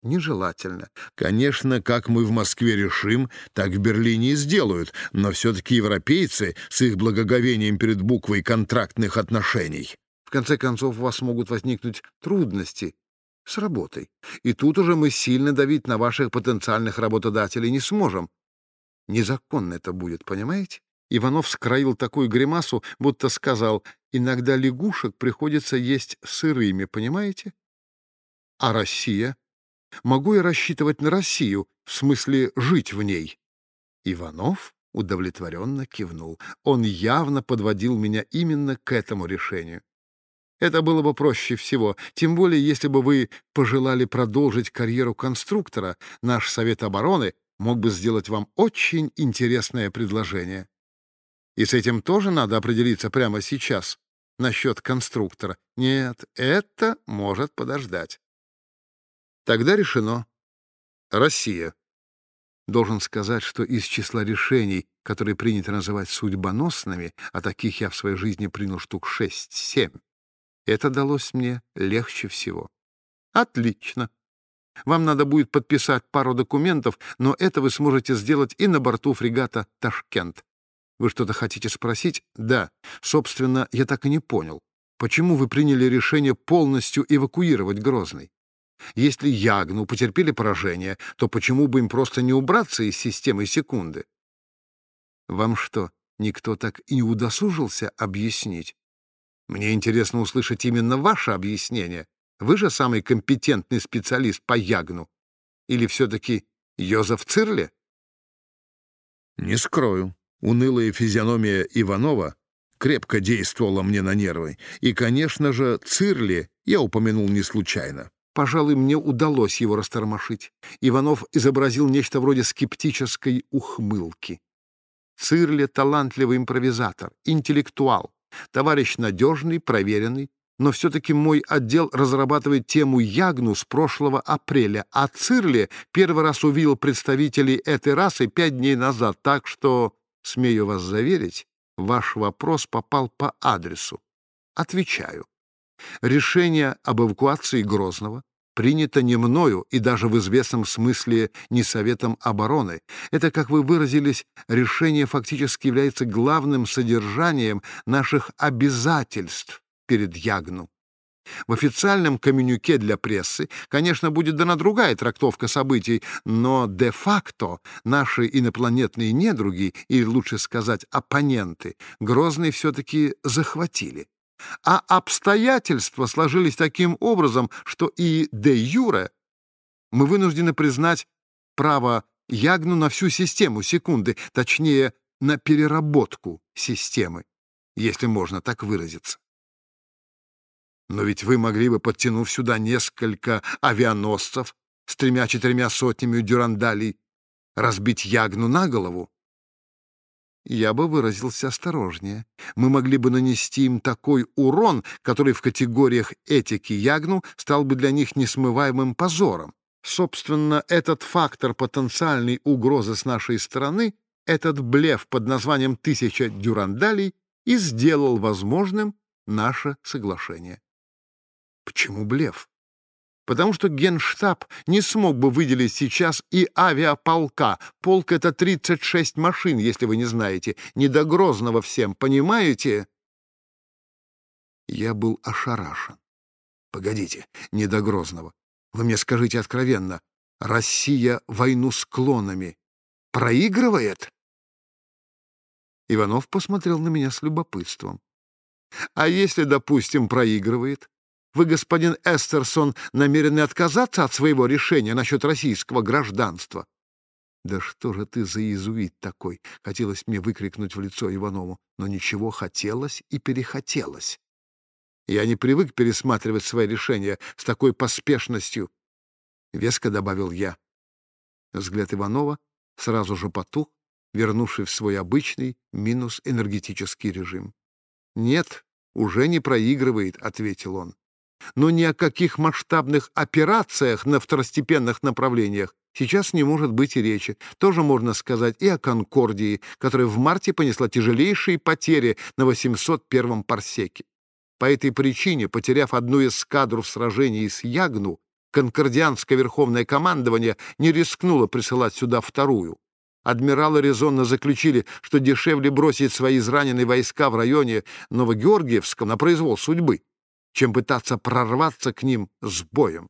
нежелательно. Конечно, как мы в Москве решим, так в Берлине и сделают, но все-таки европейцы с их благоговением перед буквой контрактных отношений. В конце концов, у вас могут возникнуть трудности с работой, и тут уже мы сильно давить на ваших потенциальных работодателей не сможем. Незаконно это будет, понимаете? Иванов скроил такую гримасу, будто сказал, иногда лягушек приходится есть сырыми, понимаете? А Россия? Могу я рассчитывать на Россию, в смысле жить в ней? Иванов удовлетворенно кивнул. Он явно подводил меня именно к этому решению. Это было бы проще всего, тем более если бы вы пожелали продолжить карьеру конструктора, наш Совет обороны мог бы сделать вам очень интересное предложение. И с этим тоже надо определиться прямо сейчас насчет конструктора. Нет, это может подождать. Тогда решено. Россия. Должен сказать, что из числа решений, которые принято называть судьбоносными, а таких я в своей жизни принял штук шесть-семь, это далось мне легче всего. Отлично. Вам надо будет подписать пару документов, но это вы сможете сделать и на борту фрегата «Ташкент». Вы что-то хотите спросить? Да. Собственно, я так и не понял. Почему вы приняли решение полностью эвакуировать Грозный? Если Ягну потерпели поражение, то почему бы им просто не убраться из системы секунды? Вам что, никто так и не удосужился объяснить? Мне интересно услышать именно ваше объяснение. Вы же самый компетентный специалист по Ягну. Или все-таки Йозеф Цирле? Не скрою. Унылая физиономия Иванова крепко действовала мне на нервы. И, конечно же, Цирли я упомянул не случайно. Пожалуй, мне удалось его растормошить. Иванов изобразил нечто вроде скептической ухмылки. Цирле — талантливый импровизатор, интеллектуал, товарищ надежный, проверенный, но все-таки мой отдел разрабатывает тему Ягну с прошлого апреля, а Цирли первый раз увидел представителей этой расы пять дней назад, так что, смею вас заверить, ваш вопрос попал по адресу. Отвечаю. Решение об эвакуации Грозного принято не мною и даже в известном смысле не Советом обороны. Это, как вы выразились, решение фактически является главным содержанием наших обязательств перед Ягну. В официальном коммюнике для прессы, конечно, будет дана другая трактовка событий, но де-факто наши инопланетные недруги, или лучше сказать, оппоненты, Грозный все-таки захватили. А обстоятельства сложились таким образом, что и де-юре мы вынуждены признать право Ягну на всю систему секунды, точнее, на переработку системы, если можно так выразиться. Но ведь вы могли бы, подтянув сюда несколько авианосцев с тремя-четырьмя сотнями дюрандалей, разбить Ягну на голову. Я бы выразился осторожнее. Мы могли бы нанести им такой урон, который в категориях этики Ягну стал бы для них несмываемым позором. Собственно, этот фактор потенциальной угрозы с нашей стороны, этот блеф под названием «тысяча дюрандалей» и сделал возможным наше соглашение. Почему блеф? Потому что Генштаб не смог бы выделить сейчас и авиаполка. Полк — это 36 машин, если вы не знаете. Не до Грозного всем, понимаете? Я был ошарашен. Погодите, не до Грозного. Вы мне скажите откровенно, Россия войну с клонами проигрывает? Иванов посмотрел на меня с любопытством. А если, допустим, проигрывает? Вы, господин Эстерсон, намерены отказаться от своего решения насчет российского гражданства? «Да что же ты за иезуит такой?» — хотелось мне выкрикнуть в лицо Иванову, но ничего хотелось и перехотелось. Я не привык пересматривать свои решения с такой поспешностью. Веско добавил я. Взгляд Иванова сразу же потух, вернувший в свой обычный минус энергетический режим. «Нет, уже не проигрывает», — ответил он. Но ни о каких масштабных операциях на второстепенных направлениях сейчас не может быть и речи. Тоже можно сказать и о «Конкордии», которая в марте понесла тяжелейшие потери на 801-м парсеке. По этой причине, потеряв одну из эскадру в сражении с Ягну, конкордианское верховное командование не рискнуло присылать сюда вторую. Адмиралы резонно заключили, что дешевле бросить свои израненные войска в районе Новогеоргиевска на произвол судьбы чем пытаться прорваться к ним с боем.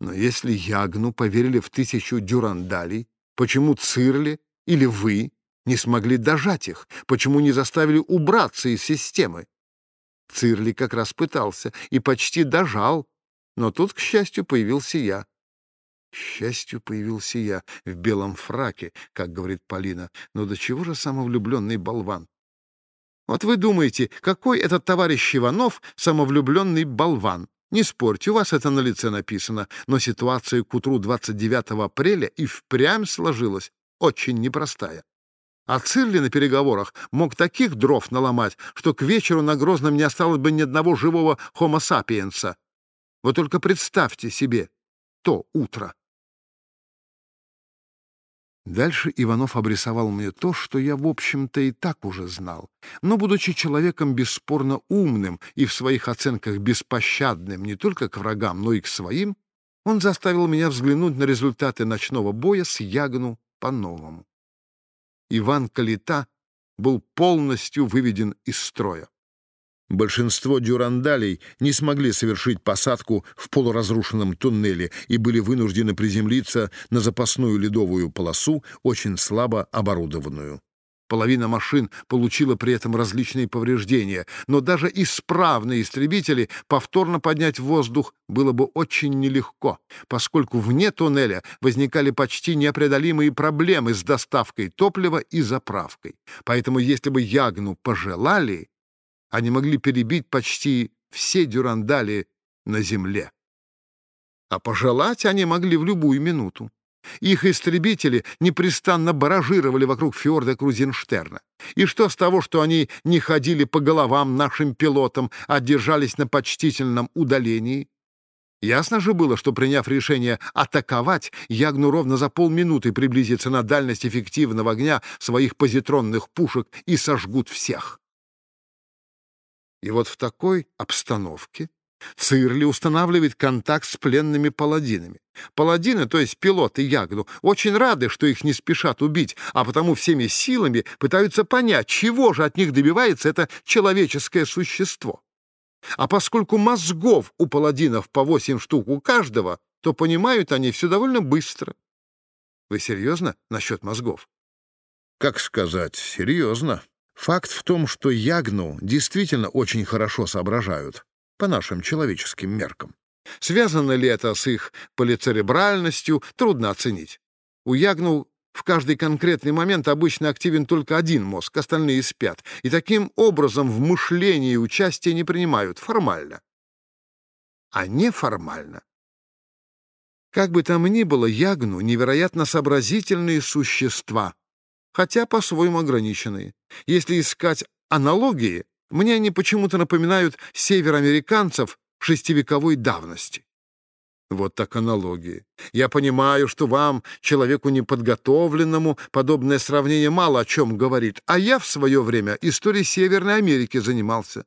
Но если Ягну поверили в тысячу дюрандалей, почему Цирли или вы не смогли дожать их? Почему не заставили убраться из системы? Цирли как раз пытался и почти дожал, но тут, к счастью, появился я. К счастью, появился я в белом фраке, как говорит Полина. Но до чего же самовлюбленный болван? Вот вы думаете, какой этот товарищ Иванов самовлюбленный болван? Не спорьте, у вас это на лице написано, но ситуация к утру 29 апреля и впрямь сложилась очень непростая. А Цирли на переговорах мог таких дров наломать, что к вечеру на Грозном не осталось бы ни одного живого хомо сапиенса. Вы только представьте себе то утро. Дальше Иванов обрисовал мне то, что я, в общем-то, и так уже знал. Но, будучи человеком бесспорно умным и в своих оценках беспощадным не только к врагам, но и к своим, он заставил меня взглянуть на результаты ночного боя с Ягну по-новому. Иван Калита был полностью выведен из строя. Большинство дюрандалей не смогли совершить посадку в полуразрушенном туннеле и были вынуждены приземлиться на запасную ледовую полосу, очень слабо оборудованную. Половина машин получила при этом различные повреждения, но даже исправные истребители повторно поднять в воздух было бы очень нелегко, поскольку вне туннеля возникали почти непреодолимые проблемы с доставкой топлива и заправкой. Поэтому если бы Ягну пожелали, они могли перебить почти все дюрандали на земле. А пожелать они могли в любую минуту. Их истребители непрестанно баражировали вокруг фьорда Крузенштерна. И что с того, что они не ходили по головам нашим пилотам, а держались на почтительном удалении? Ясно же было, что, приняв решение атаковать, Ягну ровно за полминуты приблизится на дальность эффективного огня своих позитронных пушек и сожгут всех. И вот в такой обстановке Цирли устанавливает контакт с пленными паладинами. Паладины, то есть пилоты Ягну, очень рады, что их не спешат убить, а потому всеми силами пытаются понять, чего же от них добивается это человеческое существо. А поскольку мозгов у паладинов по восемь штук у каждого, то понимают они все довольно быстро. Вы серьезно насчет мозгов? Как сказать, серьезно. Факт в том, что Ягну действительно очень хорошо соображают по нашим человеческим меркам. Связано ли это с их полицеребральностью, трудно оценить. У Ягну в каждый конкретный момент обычно активен только один мозг, остальные спят, и таким образом в мышлении участие не принимают формально. А неформально. Как бы там ни было, Ягну — невероятно сообразительные существа, хотя по-своему ограниченные. Если искать аналогии, мне они почему-то напоминают североамериканцев шестивековой давности. Вот так аналогии. Я понимаю, что вам, человеку неподготовленному, подобное сравнение мало о чем говорит, а я в свое время историей Северной Америки занимался.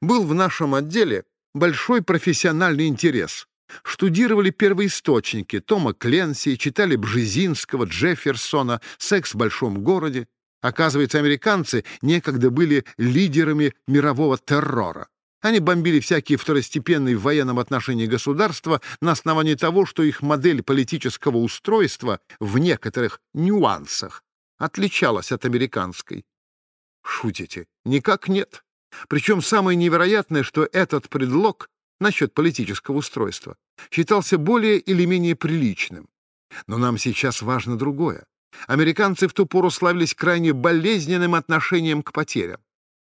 Был в нашем отделе большой профессиональный интерес. Штудировали первоисточники Тома Кленси, читали Бжезинского, Джефферсона, «Секс в большом городе». Оказывается, американцы некогда были лидерами мирового террора. Они бомбили всякие второстепенные в военном отношении государства на основании того, что их модель политического устройства в некоторых нюансах отличалась от американской. Шутите? Никак нет. Причем самое невероятное, что этот предлог насчет политического устройства считался более или менее приличным. Но нам сейчас важно другое. Американцы в ту пору славились крайне болезненным отношением к потерям.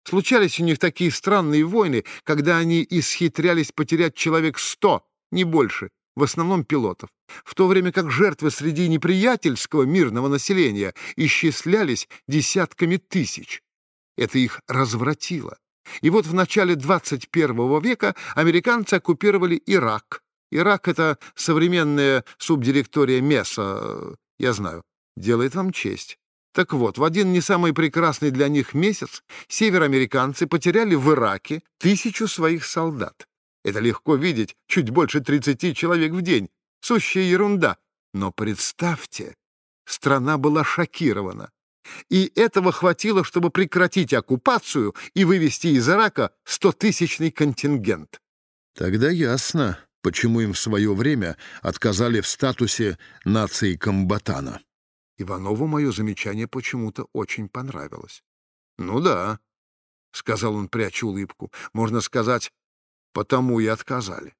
Случались у них такие странные войны, когда они исхитрялись потерять человек сто, не больше, в основном пилотов, в то время как жертвы среди неприятельского мирного населения исчислялись десятками тысяч. Это их развратило. И вот в начале 21 века американцы оккупировали Ирак. Ирак — это современная субдиректория МЕСа, я знаю, делает вам честь. Так вот, в один не самый прекрасный для них месяц североамериканцы потеряли в Ираке тысячу своих солдат. Это легко видеть, чуть больше 30 человек в день. Сущая ерунда. Но представьте, страна была шокирована. И этого хватило, чтобы прекратить оккупацию и вывести из Ирака стотысячный контингент. Тогда ясно, почему им в свое время отказали в статусе нации комбатана. Иванову мое замечание почему-то очень понравилось. «Ну да», — сказал он, пряча улыбку, — «можно сказать, потому и отказали».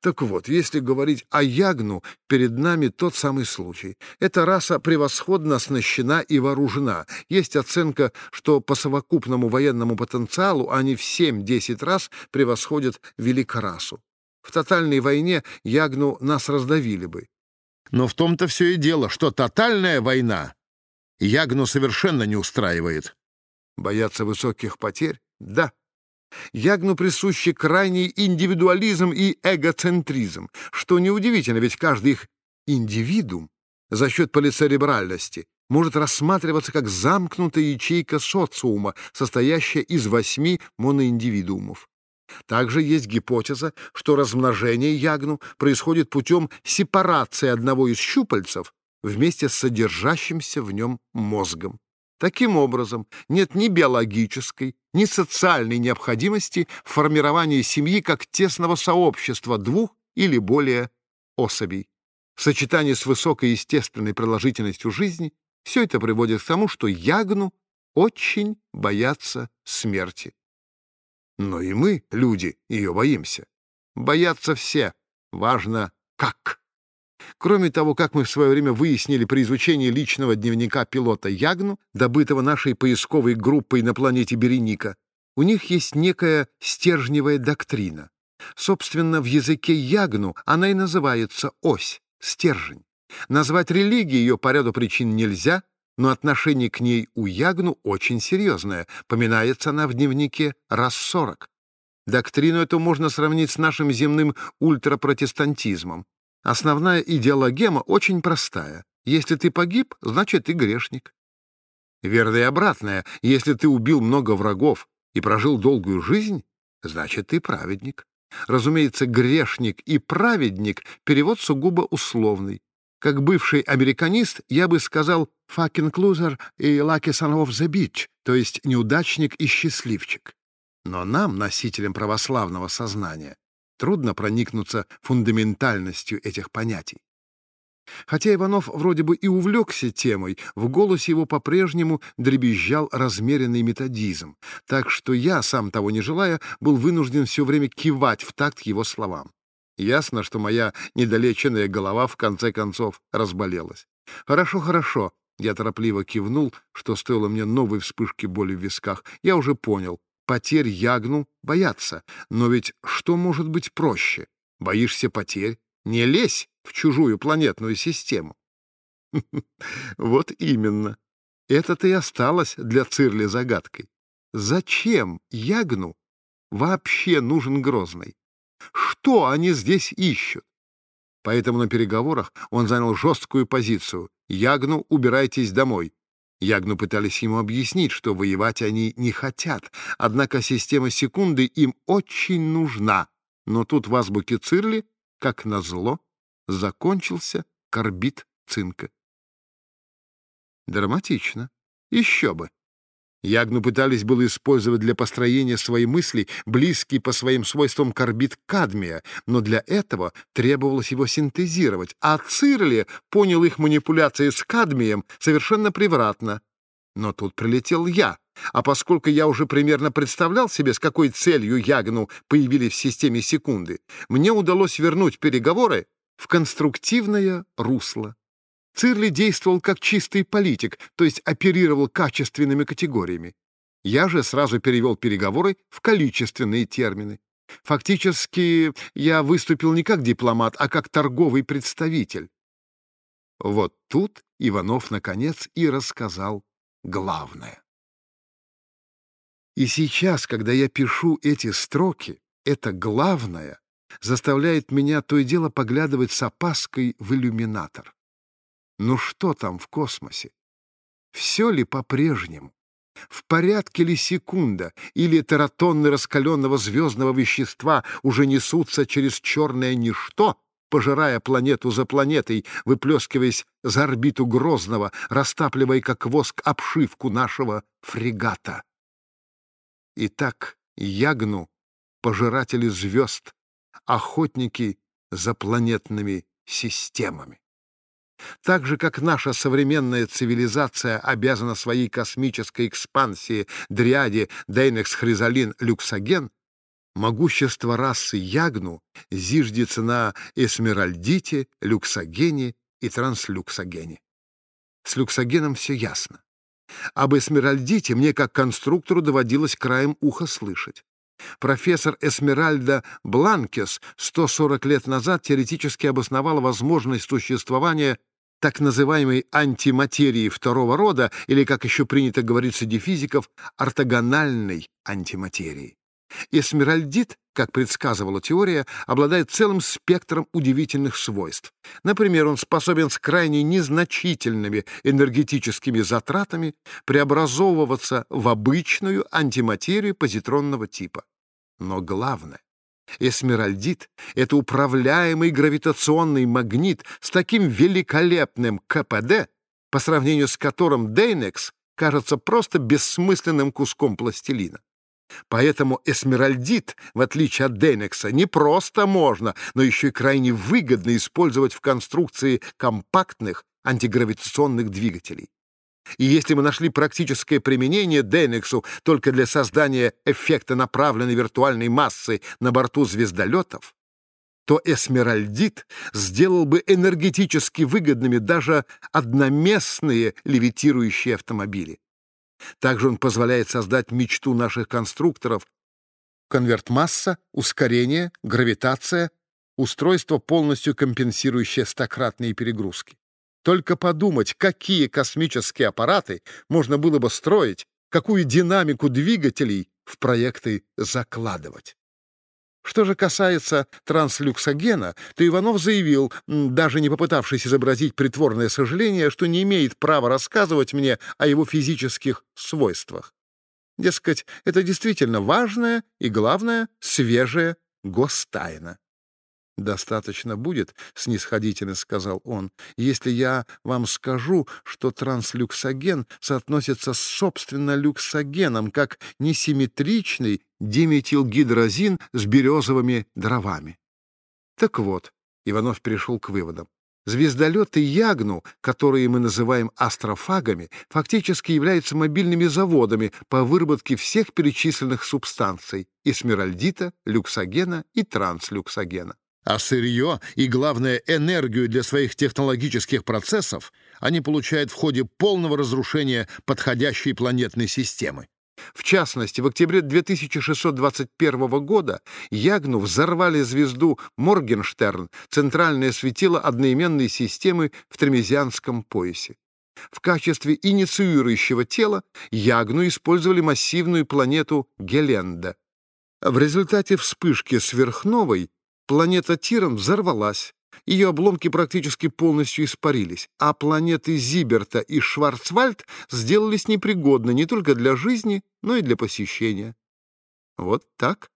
Так вот, если говорить о Ягну, перед нами тот самый случай. Эта раса превосходно оснащена и вооружена. Есть оценка, что по совокупному военному потенциалу они в 7-10 раз превосходят великорасу. В тотальной войне Ягну нас раздавили бы. Но в том-то все и дело, что тотальная война Ягну совершенно не устраивает. Бояться высоких потерь? Да. Ягну присущи крайний индивидуализм и эгоцентризм, что неудивительно, ведь каждый их индивидуум за счет полицеребральности может рассматриваться как замкнутая ячейка социума, состоящая из восьми моноиндивидуумов. Также есть гипотеза, что размножение ягну происходит путем сепарации одного из щупальцев вместе с содержащимся в нем мозгом. Таким образом, нет ни биологической, ни социальной необходимости в формировании семьи как тесного сообщества двух или более особей. В сочетании с высокой естественной продолжительностью жизни все это приводит к тому, что ягну очень боятся смерти. Но и мы, люди, ее боимся. Боятся все. Важно, как. Кроме того, как мы в свое время выяснили при изучении личного дневника пилота Ягну, добытого нашей поисковой группой на планете Береника, у них есть некая стержневая доктрина. Собственно, в языке Ягну она и называется ось, стержень. Назвать религией ее по ряду причин нельзя, но отношение к ней у Ягну очень серьезное. Поминается она в дневнике раз сорок. Доктрину эту можно сравнить с нашим земным ультрапротестантизмом. Основная идеологема очень простая. Если ты погиб, значит, ты грешник. Верно и обратное. Если ты убил много врагов и прожил долгую жизнь, значит, ты праведник. Разумеется, грешник и праведник — перевод сугубо условный. Как бывший американист, я бы сказал «fucking loser» и «lucky son of the bitch», то есть неудачник и счастливчик. Но нам, носителям православного сознания, трудно проникнуться фундаментальностью этих понятий. Хотя Иванов вроде бы и увлекся темой, в голосе его по-прежнему дребезжал размеренный методизм, так что я, сам того не желая, был вынужден все время кивать в такт его словам. Ясно, что моя недолеченная голова в конце концов разболелась. «Хорошо, хорошо», — я торопливо кивнул, что стоило мне новой вспышки боли в висках. «Я уже понял. Потерь ягну боятся. Но ведь что может быть проще? Боишься потерь? Не лезь в чужую планетную систему». Вот именно. Это-то и осталось для Цирли загадкой. Зачем Ягну вообще нужен Грозный? Что они здесь ищут? Поэтому на переговорах он занял жесткую позицию. «Ягну, убирайтесь домой». Ягну пытались ему объяснить, что воевать они не хотят, однако система секунды им очень нужна. Но тут в азбуке Цирли, как назло, закончился карбид цинка. Драматично. Еще бы. Ягну пытались было использовать для построения своей мысли близкий по своим свойствам карбид кадмия, но для этого требовалось его синтезировать, а Цирли понял их манипуляции с кадмием совершенно превратно. Но тут прилетел я, а поскольку я уже примерно представлял себе, с какой целью Ягну появились в системе секунды, мне удалось вернуть переговоры в конструктивное русло. Цирли действовал как чистый политик, то есть оперировал качественными категориями. Я же сразу перевел переговоры в количественные термины. Фактически я выступил не как дипломат, а как торговый представитель. Вот тут Иванов, наконец, и рассказал главное. И сейчас, когда я пишу эти строки, это главное заставляет меня то и дело поглядывать с опаской в иллюминатор. Ну что там в космосе? Все ли по-прежнему? В порядке ли секунда или тератонны раскаленного звездного вещества уже несутся через черное ничто, пожирая планету за планетой, выплескиваясь за орбиту Грозного, растапливая как воск обшивку нашего фрегата? Итак, ягну, пожиратели звезд, охотники за планетными системами. Так же, как наша современная цивилизация обязана своей космической экспансии дриаде Дейнекс-Хризалин-Люксоген, могущество расы Ягну зиждется на эсмеральдите, люксогене и транслюксогене. С люксогеном все ясно. Об эсмеральдите мне, как конструктору, доводилось краем уха слышать. Профессор Эсмеральда Бланкес 140 лет назад теоретически обосновала возможность существования так называемой антиматерии второго рода, или, как еще принято говорить среди физиков, ортогональной антиматерии. Эсмеральдит, как предсказывала теория, обладает целым спектром удивительных свойств. Например, он способен с крайне незначительными энергетическими затратами преобразовываться в обычную антиматерию позитронного типа. Но главное, эсмеральдит — это управляемый гравитационный магнит с таким великолепным КПД, по сравнению с которым Дейнекс кажется просто бессмысленным куском пластилина. Поэтому эсмеральдит, в отличие от Денекса, не просто можно, но еще и крайне выгодно использовать в конструкции компактных антигравитационных двигателей. И если мы нашли практическое применение Денексу только для создания эффекта направленной виртуальной массы на борту звездолетов, то эсмеральдит сделал бы энергетически выгодными даже одноместные левитирующие автомобили. Также он позволяет создать мечту наших конструкторов — конвертмасса, ускорение, гравитация, устройство, полностью компенсирующее стократные перегрузки. Только подумать, какие космические аппараты можно было бы строить, какую динамику двигателей в проекты закладывать. Что же касается транслюксогена, то Иванов заявил, даже не попытавшись изобразить притворное сожаление, что не имеет права рассказывать мне о его физических свойствах. Дескать, это действительно важная и, главное, свежая гостайна. «Достаточно будет, — снисходительно сказал он, — если я вам скажу, что транслюксоген соотносится с собственно люксогеном, как несимметричный диметилгидрозин с березовыми дровами». Так вот, Иванов перешел к выводам. Звездолеты Ягну, которые мы называем астрофагами, фактически являются мобильными заводами по выработке всех перечисленных субстанций — эсмеральдита, люксогена и транслюксогена а сырье и, главное, энергию для своих технологических процессов они получают в ходе полного разрушения подходящей планетной системы. В частности, в октябре 2621 года Ягну взорвали звезду Моргенштерн, центральное светило одноименной системы в Тремезианском поясе. В качестве инициирующего тела Ягну использовали массивную планету Геленда. В результате вспышки сверхновой Планета Тиран взорвалась, ее обломки практически полностью испарились, а планеты Зиберта и Шварцвальд сделались непригодны не только для жизни, но и для посещения. Вот так.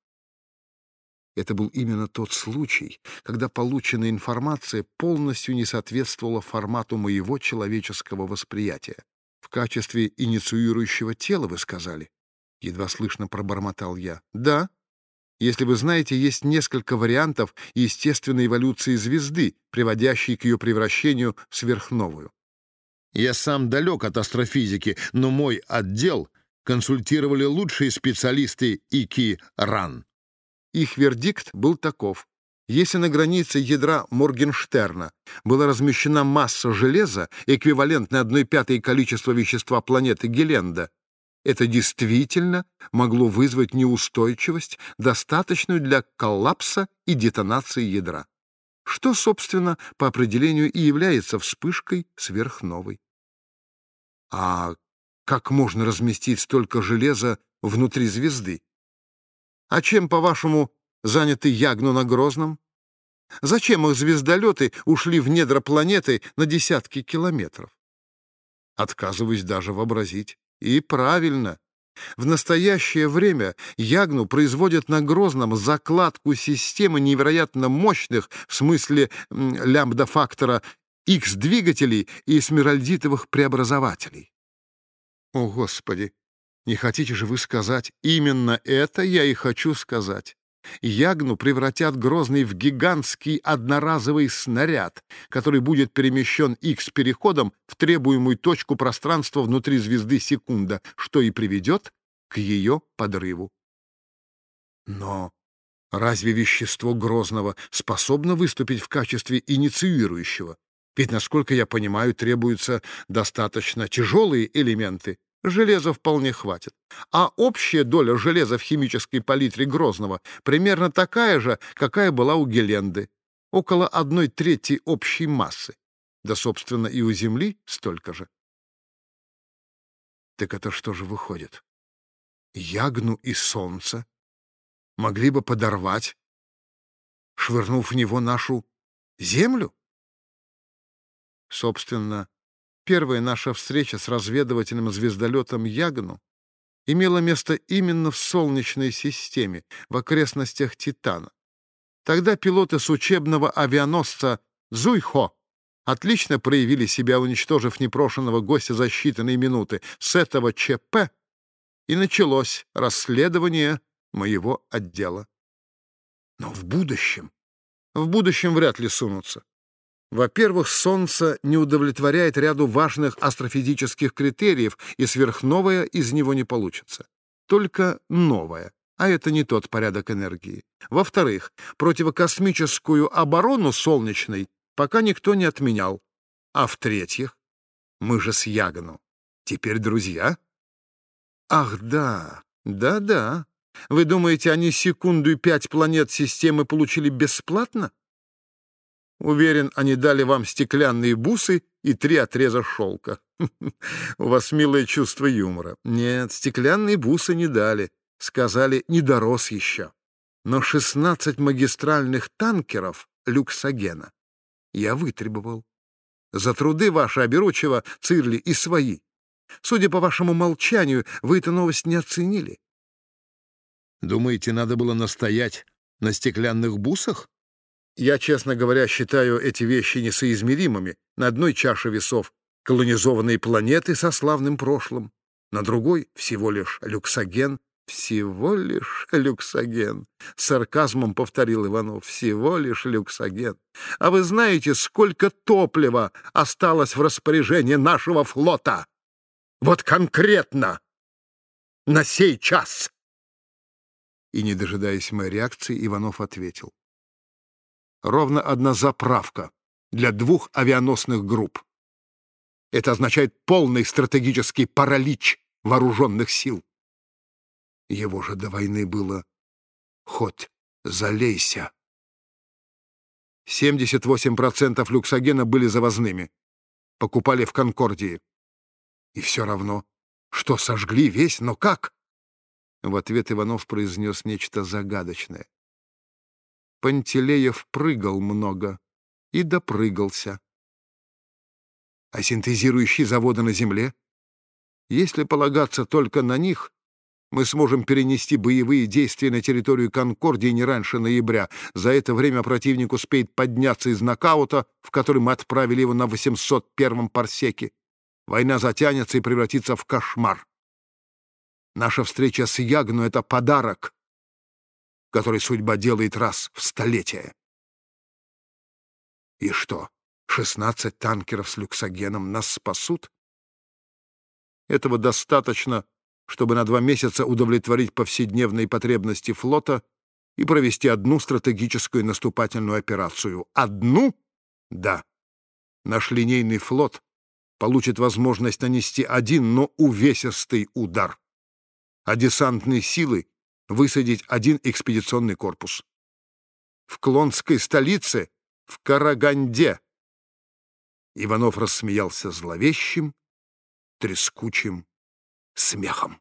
Это был именно тот случай, когда полученная информация полностью не соответствовала формату моего человеческого восприятия. В качестве инициирующего тела, вы сказали? Едва слышно пробормотал я. Да, если вы знаете, есть несколько вариантов естественной эволюции звезды, приводящей к ее превращению в сверхновую. Я сам далек от астрофизики, но мой отдел консультировали лучшие специалисты ИКИ-РАН. Их вердикт был таков. Если на границе ядра Моргенштерна была размещена масса железа, эквивалентная одной пятой количества вещества планеты Геленда, это действительно могло вызвать неустойчивость, достаточную для коллапса и детонации ядра, что, собственно, по определению и является вспышкой сверхновой. А как можно разместить столько железа внутри звезды? А чем, по-вашему, заняты Ягну на Грозном? Зачем их звездолеты ушли в недра планеты на десятки километров? Отказываюсь даже вообразить. И правильно. В настоящее время Ягну производят на Грозном закладку системы невероятно мощных, в смысле лямбда-фактора, X-двигателей и смиральдитовых преобразователей. О, Господи! Не хотите же вы сказать, именно это я и хочу сказать. Ягну превратят Грозный в гигантский одноразовый снаряд, который будет перемещен X-переходом в требуемую точку пространства внутри звезды секунда, что и приведет к ее подрыву. Но разве вещество Грозного способно выступить в качестве инициирующего? Ведь, насколько я понимаю, требуются достаточно тяжелые элементы, Железа вполне хватит. А общая доля железа в химической палитре Грозного примерно такая же, какая была у Геленды. Около одной трети общей массы. Да, собственно, и у Земли столько же. Так это что же выходит? Ягну и солнце могли бы подорвать, швырнув в него нашу Землю? Собственно, Первая наша встреча с разведывательным звездолетом Ягну имела место именно в Солнечной системе, в окрестностях Титана. Тогда пилоты с учебного авианосца «Зуйхо» отлично проявили себя, уничтожив непрошенного гостя за считанные минуты. С этого ЧП и началось расследование моего отдела. Но в будущем... В будущем вряд ли сунутся. Во-первых, Солнце не удовлетворяет ряду важных астрофизических критериев, и сверхновая из него не получится. Только новая, а это не тот порядок энергии. Во-вторых, противокосмическую оборону солнечной пока никто не отменял. А в-третьих, мы же с Ягану теперь друзья. Ах, да, да-да. Вы думаете, они секунду и пять планет системы получили бесплатно? Уверен, они дали вам стеклянные бусы и три отреза шелка. У вас милое чувство юмора. Нет, стеклянные бусы не дали. Сказали, не дорос еще. Но шестнадцать магистральных танкеров люксогена я вытребовал. За труды ваши, Оберучева, Цирли и свои. Судя по вашему молчанию, вы эту новость не оценили. Думаете, надо было настоять на стеклянных бусах? Я, честно говоря, считаю эти вещи несоизмеримыми. На одной чаше весов колонизованные планеты со славным прошлым, на другой всего лишь люксоген. Всего лишь люксоген. Сарказмом повторил Иванов. Всего лишь люксоген. А вы знаете, сколько топлива осталось в распоряжении нашего флота? Вот конкретно на сей час. И, не дожидаясь моей реакции, Иванов ответил. Ровно одна заправка для двух авианосных групп. Это означает полный стратегический паралич вооруженных сил. Его же до войны было «Хоть залейся». 78% люксогена были завозными. Покупали в Конкордии. И все равно, что сожгли весь, но как? В ответ Иванов произнес нечто загадочное. Пантелеев прыгал много и допрыгался. А синтезирующие заводы на Земле? Если полагаться только на них, мы сможем перенести боевые действия на территорию Конкордии не раньше ноября. За это время противник успеет подняться из нокаута, в который мы отправили его на 801-м парсеке. Война затянется и превратится в кошмар. Наша встреча с Ягну — это подарок, который судьба делает раз в столетие. И что, 16 танкеров с люксогеном нас спасут? Этого достаточно, чтобы на два месяца удовлетворить повседневные потребности флота и провести одну стратегическую наступательную операцию. Одну? Да. Наш линейный флот получит возможность нанести один, но увесистый удар а десантные силы высадить один экспедиционный корпус. В Клонской столице, в Караганде. Иванов рассмеялся зловещим, трескучим смехом.